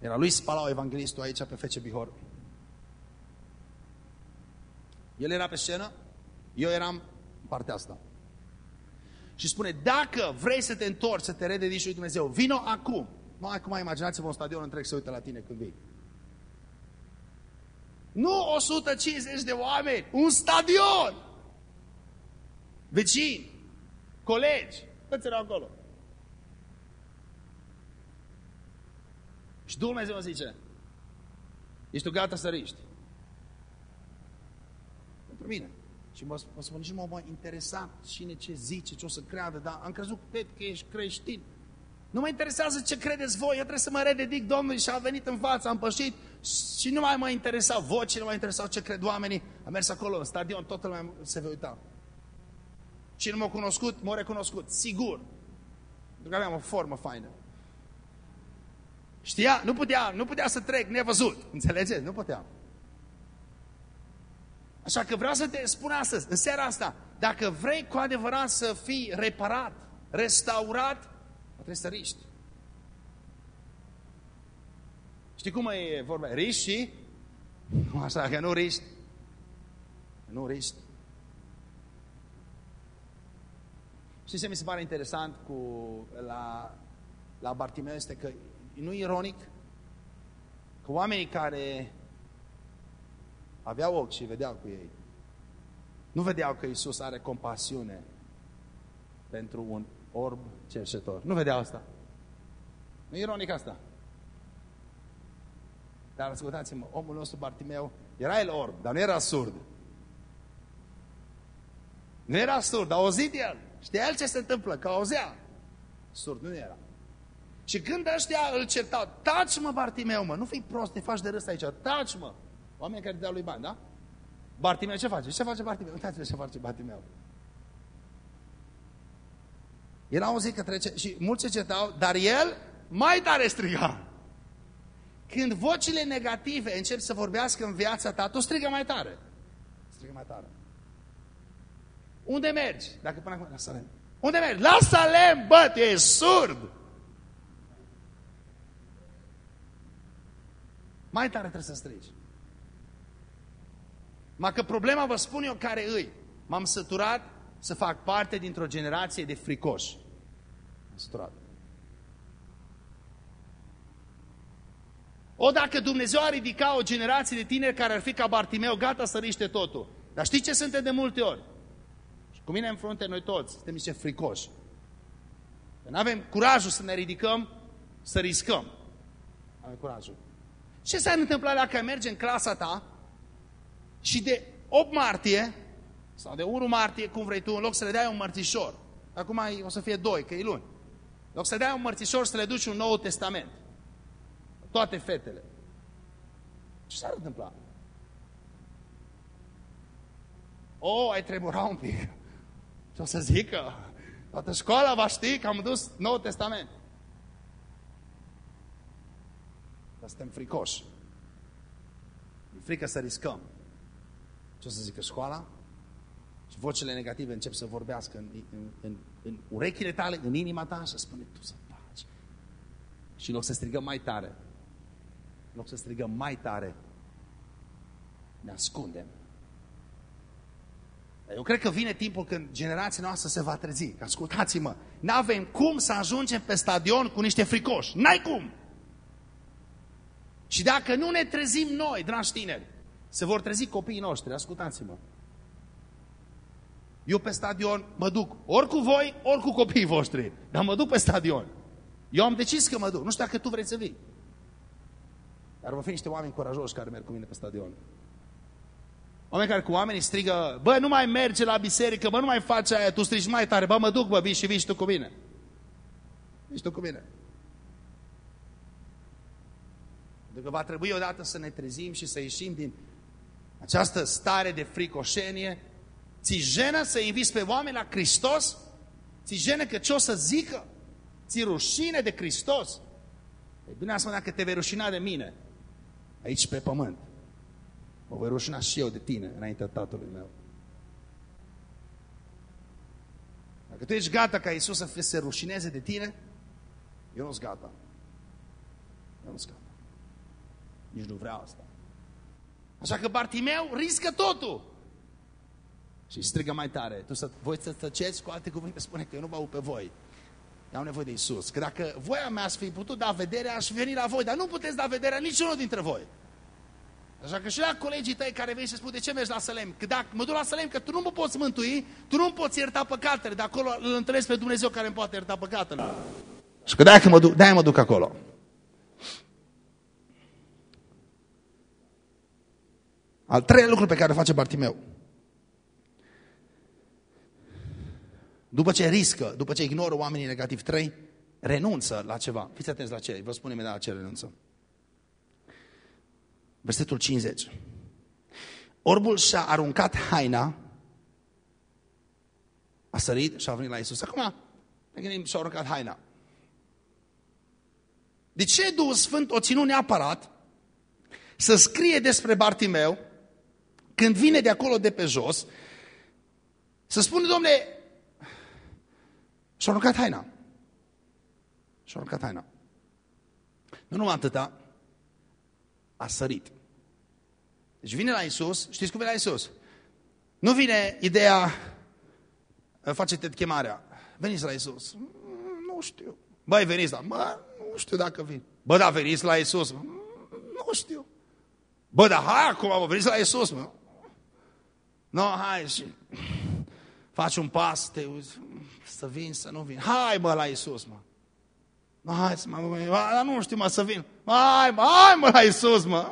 Era lui Spalau, evanghelistul aici pe Fece Bihor. El era pe scenă, eu eram în partea asta. Și spune, dacă vrei să te întorci, să te rededici lui Dumnezeu, vino acum. Nu, acum imaginați-vă un stadion întreg să uită la tine când vii. Nu 150 de oameni, un stadion! Vecini, colegi, toți erau acolo. Și Dumnezeu zice, ești tu gata să riști? Pentru mine. Și mă, mă spune, nici nu mă interesa cine ce zice, ce o să creadă, dar am crezut cred că ești creștin. Nu mă interesează ce credeți voi, eu trebuie să mă rededic Domnului și a venit în față, am pășit și nu mai mă interesa voce, nu mai interesa ce cred oamenii. Am mers acolo, în stadion, toată lumea se vei uita. Cine m-a cunoscut, m-a recunoscut, sigur. Pentru că aveam o formă faină. Știa? Nu putea, nu putea să trec nevăzut. Înțelegeți? Nu putea. Așa că vreau să te spun astăzi, în seara asta, dacă vrei cu adevărat să fii reparat, restaurat, trebuie să riști. Știi cum e vorba? Riști și? Nu așa, că nu riști. Nu riști. Știi ce mi se pare interesant cu, la, la Bartimeu este că nu ironic că oamenii care aveau ochi și vedeau cu ei, nu vedeau că Isus are compasiune pentru un orb cerșetor. Nu vedeau asta. Nu e ironic asta. Dar ascultați-mă, omul nostru Bartimeu, era el orb, dar nu era surd. Nu era surd, a auzit el. Știa el ce se întâmplă, că auzea. Surd nu era. Și când ăștia îl certau, taci mă Bartimeu, mă, nu fii prost, te faci de râs aici, taci mă. Oameni care dau lui bani, da? Bartimeu ce face? Ce face Bartimeu? Uitați-vă ce face Bartimeu. Era auzit că trece și mulți se certau, dar el mai tare striga. Când vocile negative încep să vorbească în viața ta, tu strigă mai tare. Strigă mai tare. Unde mergi? Dacă până acum, la Salem. Unde mergi? La Salem, bă, e surd! Mai tare trebuie să strigi. Ma că problema, vă spun eu, care îi. M-am săturat să fac parte dintr-o generație de fricoși. M-am săturat. O, dacă Dumnezeu ar ridica o generație de tineri care ar fi ca Bartimeu, gata să riște totul. Dar știți ce suntem de multe ori? Și cu mine în frunte noi toți, suntem niște fricoși. Că nu avem curajul să ne ridicăm, să riscăm. Avem curajul. Ce s-ar întâmpla dacă merge în clasa ta și de 8 martie sau de 1 martie, cum vrei tu, în loc să le dai un mărțișor, acum o să fie 2, că e luni, în loc să le dai un mărțișor să le duci un nou testament, toate fetele, ce s-ar întâmpla? O, oh, ai tremura un pic. Ce o să zică? Toată școala va ști că am dus nou testament. Dar suntem fricoși. E frică să riscăm. Ce o să zică școala? Și vocile negative încep să vorbească în, în, în, în urechile tale, în inima ta și spune tu să faci. Și în loc să strigăm mai tare, în loc să strigăm mai tare, ne ascundem. Eu cred că vine timpul când generația noastră se va trezi. Ascultați-mă, n-avem cum să ajungem pe stadion cu niște fricoși. N-ai cum! Și dacă nu ne trezim noi, dragi tineri, se vor trezi copiii noștri, ascultați-mă. Eu pe stadion mă duc ori cu voi, ori cu copiii voștri, dar mă duc pe stadion. Eu am decis că mă duc, nu știu dacă tu vrei să vii. Dar vor fi niște oameni curajoși care merg cu mine pe stadion. Oameni care cu oamenii strigă, bă, nu mai merge la biserică, bă, nu mai faci aia, tu strigi mai tare, bă, mă duc, bă, vii și vii și tu cu mine. Vii tu cu mine. Pentru că va trebui odată să ne trezim și să ieșim din această stare de fricoșenie. Ți jenă să inviți pe oameni la Hristos? Ți jenă că ce o să zică? Ți rușine de Hristos? E bine, asta dacă te vei rușina de mine, aici pe pământ, mă voi rușina și eu de tine înaintea Tatălui meu. Dacă tu ești gata ca Iisus să fie, se rușineze de tine, eu nu sunt gata. Eu nu sunt gata. Nici nu vreau asta. Așa că Bartimeu riscă totul. Și strigă mai tare. Tu să, voi să tăceți cu alte cuvinte, spune că eu nu vă aud pe voi. Eu am nevoie de Isus. Că dacă voia mea să fi putut da vedere, aș veni la voi. Dar nu puteți da vederea niciunul dintre voi. Așa că și la colegii tăi care vei să spun de ce mergi la Salem? Că dacă mă duc la Salem, că tu nu mă poți mântui, tu nu poți ierta păcatele, de acolo îl întâlnesc pe Dumnezeu care îmi poate ierta păcatele. Și că de-aia mă duc, de mă duc acolo. Al treilea lucru pe care o face Bartimeu. După ce riscă, după ce ignoră oamenii negativi, trei, renunță la ceva. Fiți atenți la ce, vă spune imediat la ce renunță. Versetul 50. Orbul și-a aruncat haina, a sărit și a venit la Isus. Acum, ne gândim, și-a aruncat haina. De ce Duhul Sfânt o ținut neapărat să scrie despre Bartimeu când vine de acolo de pe jos, să spune, domnule, și-a aruncat haina. Și-a aruncat haina. Nu numai atâta, a sărit. Deci vine la Isus, știți cum vine la Isus? Nu vine ideea, face-te chemarea, veniți la Isus. Nu știu. Băi, veniți la, bă, nu știu dacă vin. Bă, da, veniți la Isus. Nu știu. Bă, da, hai acum, mă, veniți la Isus, mă. Nu, hai și faci un pas, te uzi, să vin, să nu vin. Hai, bă, la Isus, mă. No, hai să mă, mă, dar nu știu, mă, să vin. Hai, mă, hai, mă, la Isus, mă.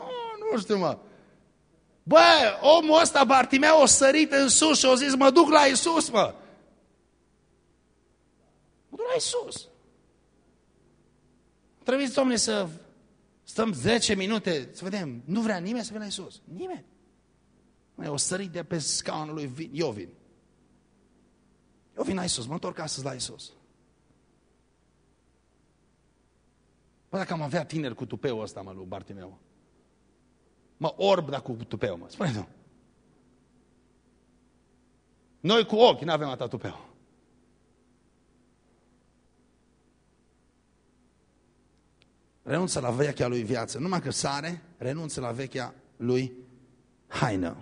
Nu știu, mă. Bă, omul ăsta, Bartimeu, o sărit în sus și o zis, mă duc la Isus, mă. Mă duc la Isus. Trebuie, domnule, să stăm 10 minute, să vedem. Nu vrea nimeni să vină la Isus. Nimeni. Mai o sărit de pe scaunul lui, vin, eu vin. Eu vin la Isus, mă întorc astăzi la Isus. Păi dacă am avea tineri cu tupeul ăsta, mă, lui Bartimeu. Mă, orb, dar cu tupeu, mă. Spune tu. Noi cu ochi nu avem atât tupeu. Renunță la vechea lui viață. Numai că sare, renunță la vechea lui haină.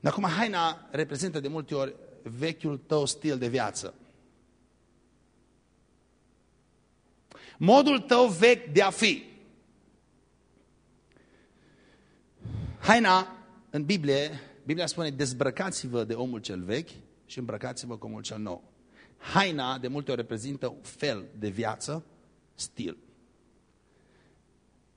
Dar acum haina reprezintă de multe ori vechiul tău stil de viață. Modul tău vechi de a fi. Haina, în Biblie, Biblia spune dezbrăcați-vă de omul cel vechi și îmbrăcați-vă cu omul cel nou. Haina de multe ori reprezintă un fel de viață, stil.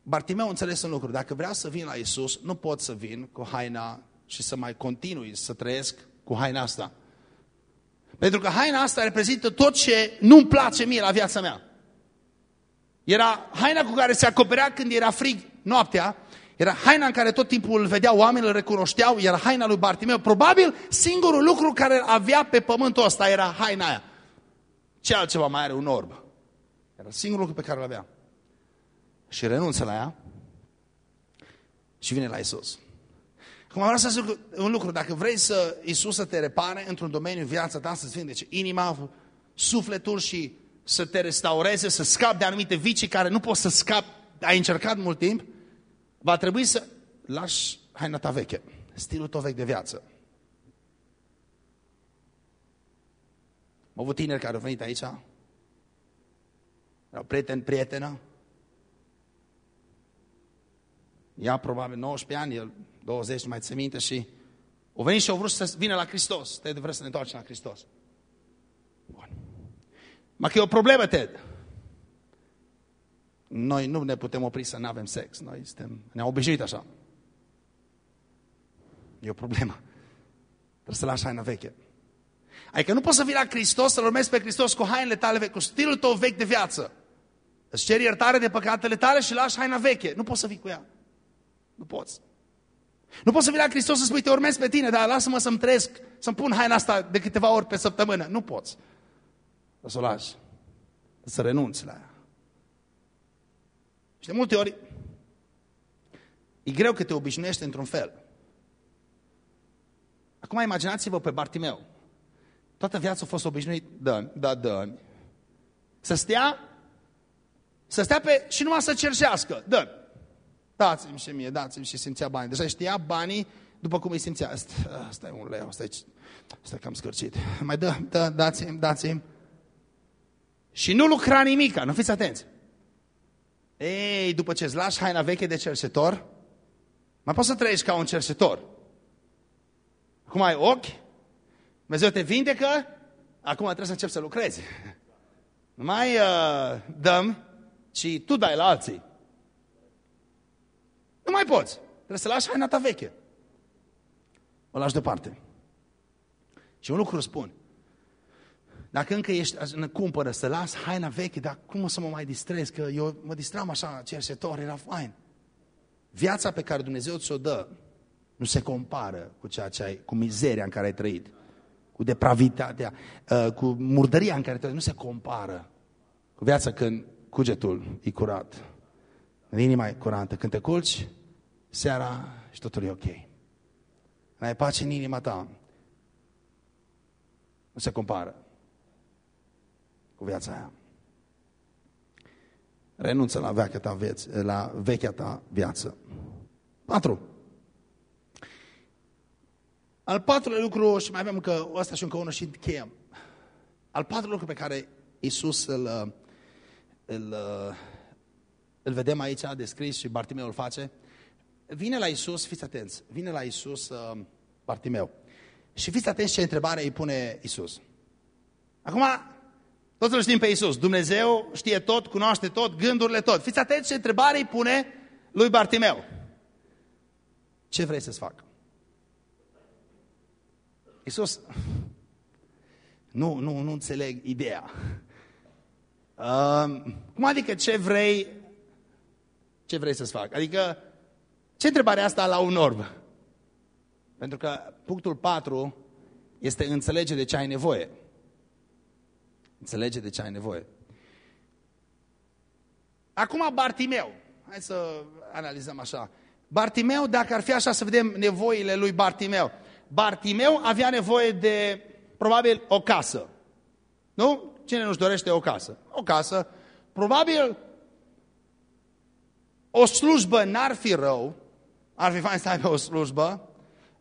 Bartimeu înțeles un lucru. Dacă vreau să vin la Isus, nu pot să vin cu haina și să mai continui să trăiesc cu haina asta. Pentru că haina asta reprezintă tot ce nu-mi place mie la viața mea. Era haina cu care se acoperea când era frig noaptea, era haina în care tot timpul îl vedeau oamenii, îl recunoșteau, era haina lui Bartimeu. Probabil singurul lucru care îl avea pe pământul ăsta era haina aia. Ce altceva mai are un orb? Era singurul lucru pe care îl avea. Și renunță la ea și vine la Isus. Acum vreau să zic un lucru, dacă vrei să Isus să te repare într-un domeniu viața ta, să-ți vindece inima, sufletul și să te restaureze, să scapi de anumite vicii care nu poți să scapi, ai încercat mult timp, va trebui să lași haina ta veche, stilul tău vechi de viață. Am avut tineri care au venit aici, erau prieten, prietenă, ea probabil 19 ani, el 20, nu mai ține minte și o venit și au vrut să vină la Hristos. Ted vrea să ne întoarcem la Hristos. Bun. Ma că e o problemă, Ted. Noi nu ne putem opri să nu avem sex. Noi suntem, ne-am obișnuit așa. E o problemă. Trebuie să lași haina veche. Adică nu poți să vii la Hristos, să-L urmezi pe Hristos cu hainele tale vechi, cu stilul tău vechi de viață. Îți ceri iertare de păcatele tale și lași haina veche. Nu poți să vii cu ea. Nu poți. Nu poți să vii la Hristos să spui, te urmez pe tine, dar lasă-mă să-mi trăiesc, să-mi pun haina asta de câteva ori pe săptămână. Nu poți. Să o lași. Să renunți la ea. Și de multe ori, e greu că te obișnuiești într-un fel. Acum imaginați-vă pe Bartimeu. Toată viața a fost obișnuit, dă da, dă Să stea, să stea pe, și numai să cerșească, dă Dați-mi și mie, dați-mi și simțea bani. Deja știa banii după cum îi simțea. Asta, asta e un leu, asta e, asta e cam scârcit. Mai dă, dă, dați-mi, dați-mi. Și nu lucra nimica, nu fiți atenți. Ei, după ce îți lași haina veche de cercetor, mai poți să trăiești ca un cercetor. Acum ai ochi, Dumnezeu te vindecă, acum trebuie să începi să lucrezi. Nu mai uh, dăm, ci tu dai la alții. Nu mai poți. Trebuie să lași haina ta veche. O lași deoparte. Și un lucru spun. Dacă încă ești în cumpără să las haina veche, dar cum o să mă mai distrez? Că eu mă distram așa, cerșetor, era fain. Viața pe care Dumnezeu ți-o dă nu se compară cu ceea ce ai, cu mizeria în care ai trăit, cu depravitatea, uh, cu murdăria în care ai trăit. Nu se compară cu viața când cugetul e curat, în inima e curată. Când te culci, seara și totul e ok. N-ai pace în inima ta. Nu se compară cu viața aia. Renunță la vechea ta, vieț, la vechea ta viață. Patru. Al patrulea lucru, și mai avem că ăsta și încă unul și încheiem. Al patrulea lucru pe care Iisus îl, îl, îl vedem aici descris și Bartimeu îl face, vine la Iisus, fiți atenți, vine la Iisus uh, Bartimeu. Și fiți atenți ce întrebare îi pune Iisus. Acum, toți îl știm pe Iisus. Dumnezeu știe tot, cunoaște tot, gândurile tot. Fiți atenți ce întrebare îi pune lui Bartimeu. Ce vrei să-ți fac? Iisus, nu, nu, nu înțeleg ideea. Uh, cum adică ce vrei, ce vrei să-ți fac? Adică, ce întrebare asta la un orb? Pentru că punctul 4 este înțelege de ce ai nevoie. Înțelege de ce ai nevoie. Acum Bartimeu. Hai să analizăm așa. Bartimeu, dacă ar fi așa să vedem nevoile lui Bartimeu. Bartimeu avea nevoie de, probabil, o casă. Nu? Cine nu-și dorește o casă? O casă. Probabil o slujbă n-ar fi rău, ar fi fain să aibă o slujbă,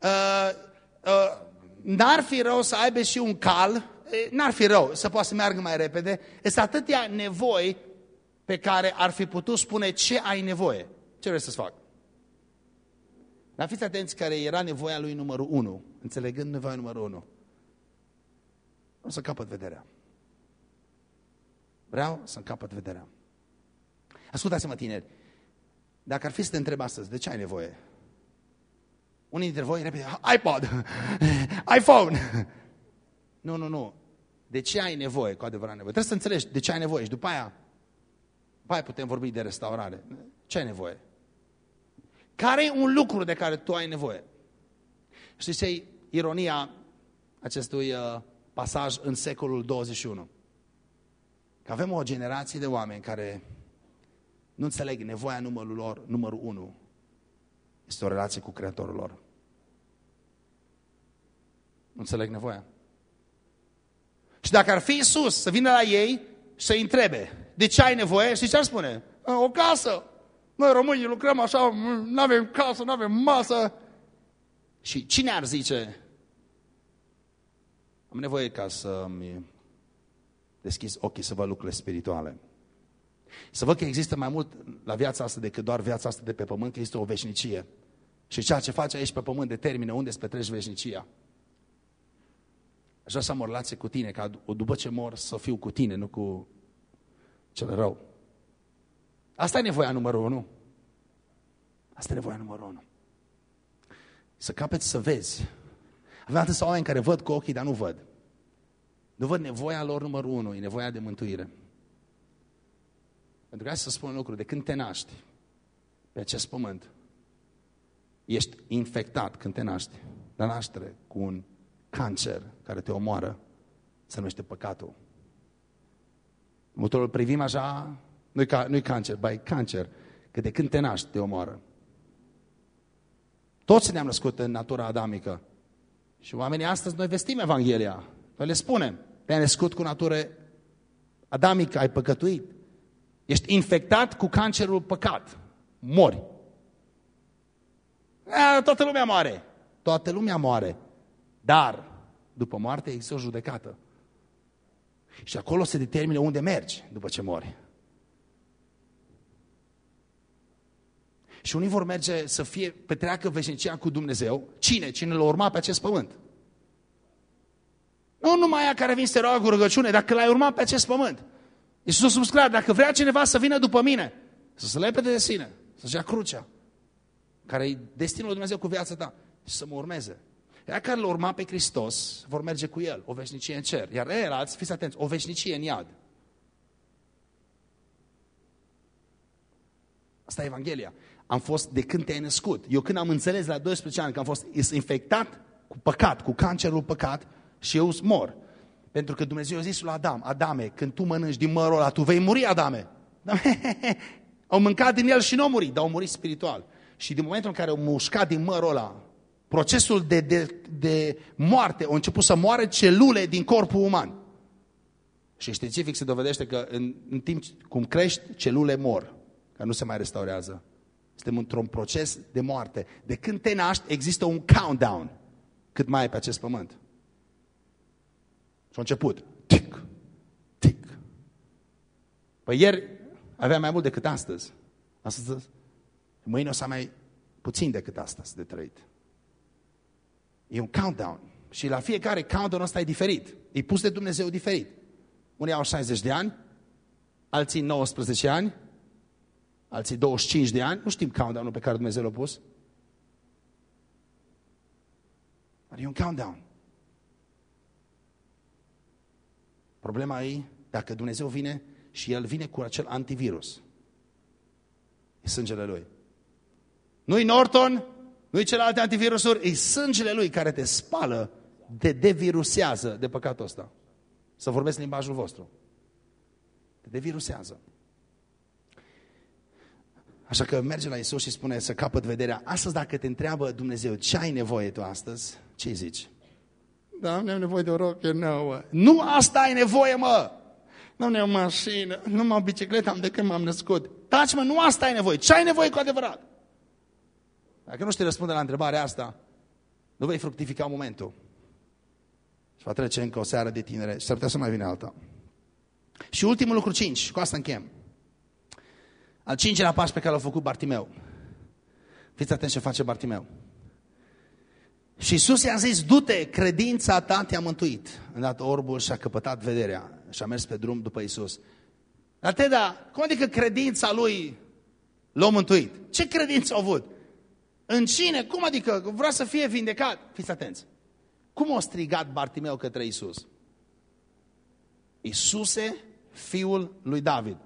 uh, uh, n-ar fi rău să aibă și un cal, n-ar fi rău să poată să meargă mai repede, este atâtea nevoi pe care ar fi putut spune ce ai nevoie. Ce vrei să-ți fac? Dar fiți atenți care era nevoia lui numărul 1, înțelegând nevoia numărul 1. Vreau să capăt vederea. Vreau să-mi capăt vederea. Ascultați-mă, tineri. Dacă ar fi să te întreb astăzi, de ce ai nevoie? Unii dintre voi repede, iPod, iPhone. Nu, nu, nu. De ce ai nevoie, cu adevărat nevoie? Trebuie să înțelegi de ce ai nevoie și după aia, după aia putem vorbi de restaurare. Ce ai nevoie? Care e un lucru de care tu ai nevoie? Știți ce e ironia acestui uh, pasaj în secolul 21? Că avem o generație de oameni care nu înțeleg nevoia numărul lor, numărul unu, este o relație cu Creatorul lor. Nu înțeleg nevoia. Și dacă ar fi Isus să vină la ei și să întrebe, de ce ai nevoie? Și ce ar spune? O casă. Noi românii lucrăm așa, nu avem casă, nu avem masă. Și cine ar zice, am nevoie ca să-mi deschizi ochii să văd lucrurile spirituale. Să văd că există mai mult la viața asta decât doar viața asta de pe pământ, că există o veșnicie. Și ceea ce faci aici pe pământ determină unde îți petreci veșnicia. Aș vrea să am o relație cu tine, ca după ce mor să fiu cu tine, nu cu cel rău. Asta e nevoia numărul unu. Asta e nevoia numărul unu. Să capeți să vezi. Avem atâția oameni care văd cu ochii, dar nu văd. Nu văd nevoia lor numărul unu, e nevoia de mântuire. Pentru că să spun un lucru, de când te naști pe acest pământ, ești infectat când te naști la naștere cu un cancer care te omoară, se numește păcatul. Motorul privim așa, nu-i, ca, nu cancer, ba e cancer, că de când te naști te omoară. Toți ne-am născut în natura adamică. Și oamenii astăzi, noi vestim Evanghelia. Noi le spunem, te-ai născut cu natură adamică, ai păcătuit. Ești infectat cu cancerul păcat. Mori. A, toată lumea moare. Toată lumea moare. Dar, după moarte, există o judecată. Și acolo se determină unde mergi după ce mori. Și unii vor merge să fie, petreacă veșnicia cu Dumnezeu. Cine? Cine l-a urma pe acest pământ. Nu numai aia care vin să te roagă cu rugăciune, dacă l-ai urmat pe acest pământ. Iisus a spus clar, dacă vrea cineva să vină după mine, să se lepede de sine, să-și ia crucea, care e destinul lui Dumnezeu cu viața ta, și să mă urmeze. Iar care l urma pe Hristos, vor merge cu El, o veșnicie în cer. Iar ei fiți atenți, o veșnicie în iad. Asta e Evanghelia. Am fost de când te-ai născut. Eu când am înțeles la 12 ani că am fost infectat cu păcat, cu cancerul păcat și eu mor. Pentru că Dumnezeu a zis lui Adam, Adame, când tu mănânci din mărul ăla, tu vei muri, Adame. au mâncat din el și nu au murit, dar au murit spiritual. Și din momentul în care au mușcat din mărul ăla, procesul de, de, de moarte, au început să moară celule din corpul uman. Și științific se dovedește că în, în timp cum crești, celule mor, că nu se mai restaurează. Suntem într-un proces de moarte. De când te naști, există un countdown cât mai ai pe acest pământ. Și a început. Tic, tic. Păi ieri avea mai mult decât astăzi. Astăzi, mâine o să mai puțin decât astăzi de trăit. E un countdown. Și la fiecare countdown ăsta e diferit. E pus de Dumnezeu diferit. Unii au 60 de ani, alții 19 ani, alții 25 de ani. Nu știm countdown-ul pe care Dumnezeu l-a pus. Dar e un countdown. Problema e dacă Dumnezeu vine și El vine cu acel antivirus. E sângele Lui. Nu-i Norton, nu-i celelalte antivirusuri, e sângele Lui care te spală, te devirusează de păcatul ăsta. Să vorbesc limbajul vostru. Te devirusează. Așa că merge la Isus și spune să capăt vederea. Astăzi dacă te întreabă Dumnezeu ce ai nevoie tu astăzi, ce zici? Da, nu am nevoie de o roche nouă. Nu asta ai nevoie, mă! Nu am o mașină, nu am bicicletă, am de când m-am născut. Taci, mă, nu asta ai nevoie. Ce ai nevoie cu adevărat? Dacă nu știi răspunde la întrebarea asta, nu vei fructifica momentul. Și va trece încă o seară de tinere și s-ar putea să mai vină alta. Și ultimul lucru cinci, cu asta închem. Al cincilea pas pe care l-a făcut Bartimeu. Fiți atenți ce face Bartimeu. Și Iisus i-a zis, du-te, credința ta te-a mântuit. În dat orbul și a căpătat vederea și a mers pe drum după Iisus. Dar te da, cum adică credința lui l-a mântuit? Ce credință a avut? În cine? Cum adică? Vrea să fie vindecat? Fiți atenți. Cum a strigat Bartimeu către Iisus? Iisuse, fiul lui David.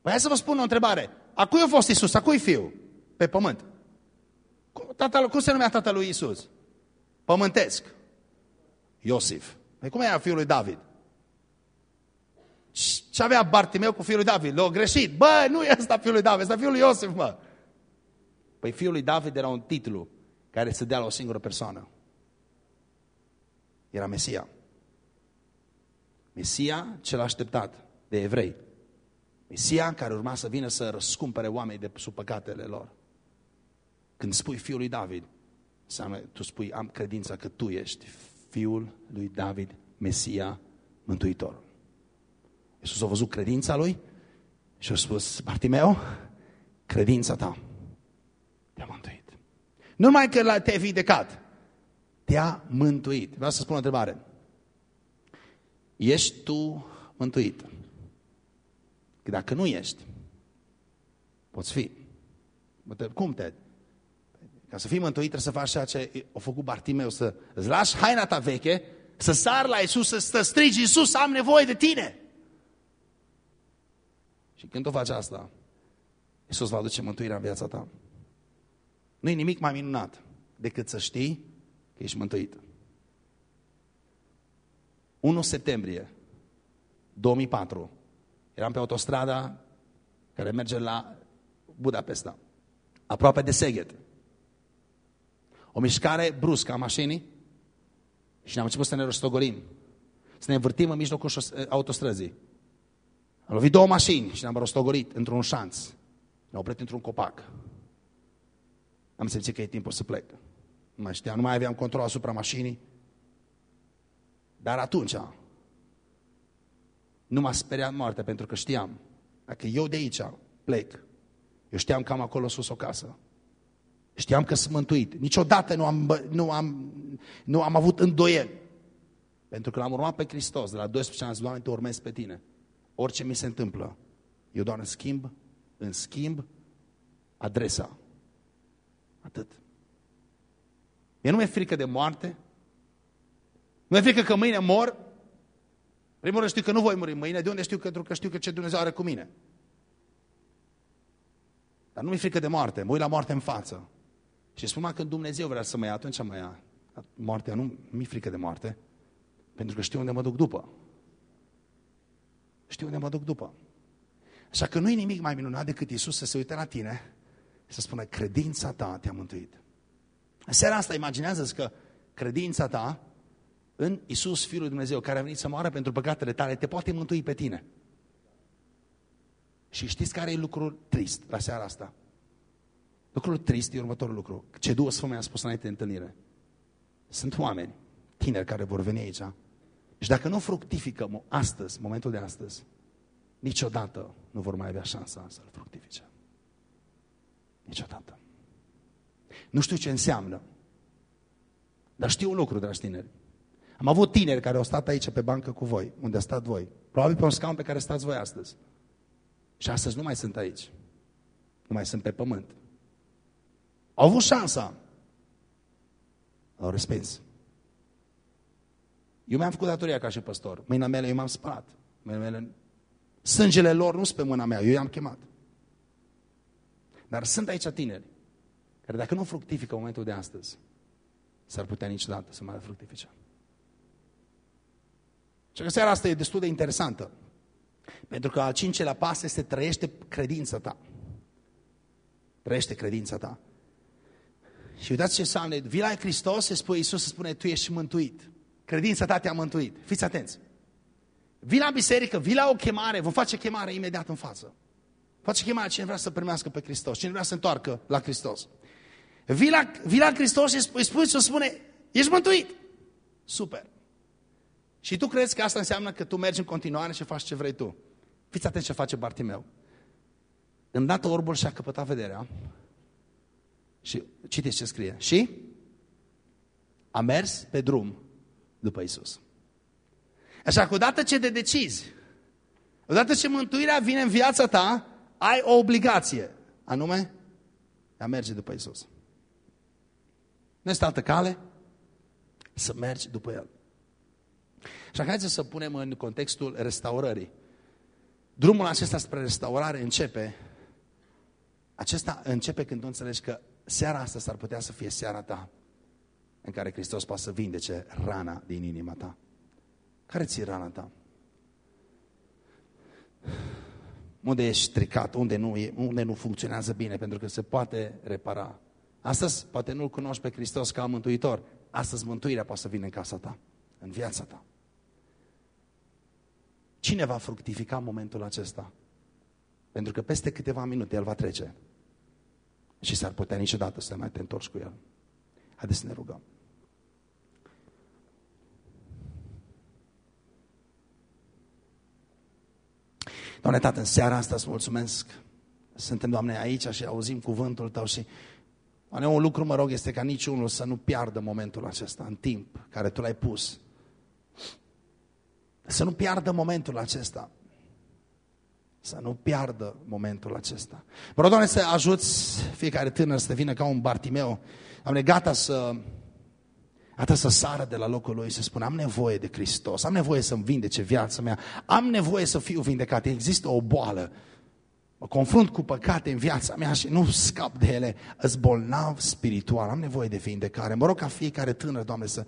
Păi hai să vă spun o întrebare. A cui a fost Iisus? A cui fiu? Pe pământ. Cum, tatăl, cum se numea tatălui Iisus? Pământesc. Iosif. Păi cum era fiul lui David? Ce avea Bartimeu cu fiul lui David? L-a greșit. Bă, nu e ăsta fiul lui David, ăsta fiul lui Iosif, mă. Păi fiul lui David era un titlu care se dea la o singură persoană. Era Mesia. Mesia cel așteptat de evrei. Mesia care urma să vină să răscumpere oamenii de sub păcatele lor. Când spui fiul lui David, înseamnă, tu spui, am credința că tu ești fiul lui David, Mesia, Mântuitorul. Iisus a văzut credința lui Și a spus, Bartimeu, credința ta te-a mântuit. Nu numai că te-ai vindecat, te-a mântuit. Vreau să spun o întrebare. Ești tu mântuit? Că dacă nu ești, poți fi. Cum te? Ca să fii mântuit trebuie să faci ceea ce a făcut Bartimeu, să îți lași haina ta veche, să sar la Iisus, să, să strigi, Iisus, am nevoie de tine. Și când tu faci asta, Iisus va aduce mântuirea în viața ta. Nu e nimic mai minunat decât să știi că ești mântuit. 1 septembrie 2004 eram pe autostrada care merge la Budapesta, aproape de Seged. O mișcare bruscă a mașinii și ne-am început să ne rostogolim. Să ne învârtim în mijlocul autostrăzii. Am lovit două mașini și ne-am rostogolit într-un șanț. Ne-am oprit într-un copac. Am simțit că e timpul să plec. Nu mai știam, nu mai aveam control asupra mașinii. Dar atunci nu m-a speriat moartea pentru că știam, dacă eu de aici plec, eu știam că am acolo sus o casă. Știam că sunt mântuit. Niciodată nu am, nu am, nu am avut îndoieli. Pentru că l-am urmat pe Hristos. De la 12 ani, Doamne, te urmez pe tine. Orice mi se întâmplă, eu doar în schimb, în schimb, adresa. Atât. Mie nu mi-e frică de moarte. Nu mi-e frică că mâine mor. Primul rând știu că nu voi muri mâine. De unde știu? Pentru că știu că ce Dumnezeu are cu mine. Dar nu mi-e frică de moarte. Mă uit la moarte în față. Și spun că Dumnezeu vrea să mă ia, atunci mă ia. Moartea nu mi-e frică de moarte. Pentru că știu unde mă duc după. Știu unde mă duc după. Așa că nu e nimic mai minunat decât Isus să se uite la tine și să spună, credința ta te-a mântuit. În seara asta imaginează că credința ta în Isus, Fiul lui Dumnezeu, care a venit să moară pentru păcatele tale, te poate mântui pe tine. Și știți care e lucrul trist la seara asta? Lucrul trist e următorul lucru. Ce Duhul Sfânt mi-a spus înainte de întâlnire. Sunt oameni, tineri care vor veni aici. Și dacă nu fructifică astăzi, momentul de astăzi, niciodată nu vor mai avea șansa să-l fructifice. Niciodată. Nu știu ce înseamnă. Dar știu un lucru, dragi tineri. Am avut tineri care au stat aici pe bancă cu voi, unde a stat voi. Probabil pe un scaun pe care stați voi astăzi. Și astăzi nu mai sunt aici. Nu mai sunt pe pământ. Au avut șansa. Au respins. Eu mi-am făcut datoria ca și păstor. Mâina mele eu m-am spălat. Mele... Sângele lor nu sunt pe mâna mea, eu i-am chemat. Dar sunt aici tineri care dacă nu fructifică în momentul de astăzi, s-ar putea niciodată să mai fructifice. Și că seara asta e destul de interesantă. Pentru că al cincelea pas este trăiește credința ta. Trăiește credința ta. Și uitați ce înseamnă. Vii la Hristos și spune, Iisus spune, tu ești mântuit. Credința ta te-a mântuit. Fiți atenți. Vii la biserică, vii la o chemare, vom face chemare imediat în față. Face chemare cine vrea să primească pe Hristos, cine vrea să întoarcă la Hristos. Vii la, vii la Hristos și îi spui, și spune, ești mântuit. Super. Și tu crezi că asta înseamnă că tu mergi în continuare și faci ce vrei tu. Fiți atenți ce face Bartimeu. Îndată orbul și-a căpătat vederea și citiți ce scrie. Și a mers pe drum după Isus. Așa că odată ce te decizi, odată ce mântuirea vine în viața ta, ai o obligație, anume a merge după Isus. Nu este altă cale să mergi după El. Și haideți să punem în contextul restaurării. Drumul acesta spre restaurare începe, acesta începe când tu înțelegi că seara asta s-ar putea să fie seara ta în care Hristos poate să vindece rana din inima ta. Care ți rana ta? Unde ești stricat, unde nu, e, unde nu funcționează bine, pentru că se poate repara. Astăzi poate nu-L cunoști pe Hristos ca mântuitor. Astăzi mântuirea poate să vină în casa ta, în viața ta. Cine va fructifica în momentul acesta? Pentru că peste câteva minute El va trece. Și s-ar putea niciodată să mai te întorci cu El. Haideți să ne rugăm. Doamne, Tată, în seara asta îți mulțumesc. Suntem, Doamne, aici și auzim cuvântul Tău și Doamne, un lucru, mă rog, este ca niciunul să nu piardă momentul acesta în timp care Tu l-ai pus. Să nu piardă momentul acesta. Să nu piardă momentul acesta. Mă rog, Doamne, să ajuți fiecare tânăr să vină ca un Bartimeu. Doamne, gata să Gata să sară de la locul lui să spună, am nevoie de Hristos, am nevoie să-mi vindece viața mea, am nevoie să fiu vindecat. Există o boală, mă confrunt cu păcate în viața mea și nu scap de ele, îți bolnav spiritual, am nevoie de vindecare. Mă rog ca fiecare tânăr, Doamne, să,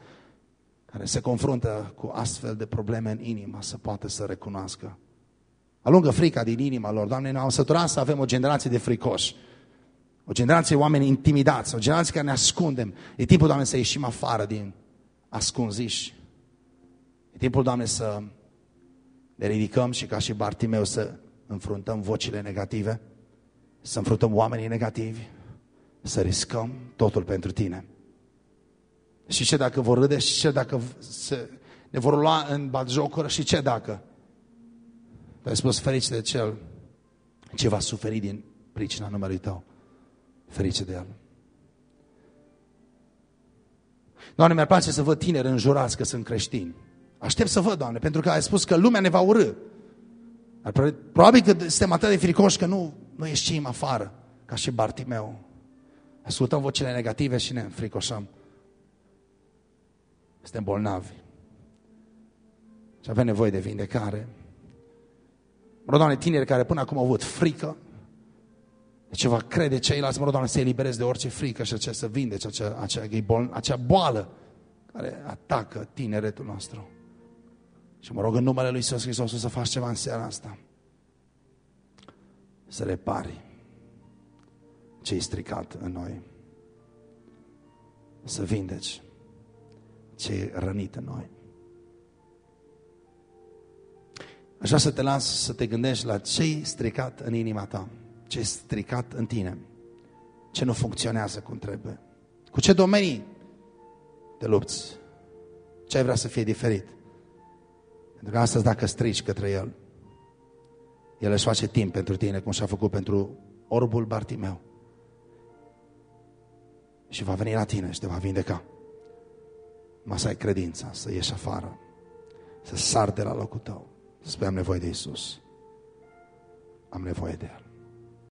care se confruntă cu astfel de probleme în inimă, să poată să recunoască. Alungă frica din inima lor. Doamne, ne-am săturat să avem o generație de fricoși. O generație de oameni intimidați, o generație care ne ascundem. E timpul, Doamne, să ieșim afară din ascunziși. E timpul, Doamne, să ne ridicăm și ca și Bartimeu să înfruntăm vocile negative, să înfruntăm oamenii negativi, să riscăm totul pentru Tine. Și ce dacă vor râde și ce dacă se, ne vor lua în batjocură și ce dacă? Tu ai spus ferice de cel ce va suferi din pricina numelui Tău ferice de el. Doamne, mi-ar place să văd tineri înjurați că sunt creștini. Aștept să văd, Doamne, pentru că ai spus că lumea ne va urâ. Probabil că suntem atât de fricoși că nu, nu ieșim afară, ca și Bartimeu. Ascultăm vocile negative și ne înfricoșăm. Suntem bolnavi. Și avem nevoie de vindecare. Mă Doamne, tineri care până acum au avut frică, de ce va crede ceilalți, mă rog, Doamne, să eliberezi de orice frică și acea, să vindeci acea, acea, acea boală care atacă tineretul nostru. Și mă rog în numele Lui Iisus Hristos să faci ceva în seara asta. Să repari ce-i stricat în noi. Să vindeci ce-i rănit în noi. Așa să te las să te gândești la ce-i stricat în inima ta ce e stricat în tine, ce nu funcționează cum trebuie. Cu ce domenii te lupți? Ce ai vrea să fie diferit? Pentru că astăzi dacă strici către El, El își face timp pentru tine, cum și-a făcut pentru orbul Bartimeu. Și va veni la tine și te va vindeca. Mă să ai credința, să ieși afară, să sar de la locul tău, să spui am nevoie de Isus. Am nevoie de El.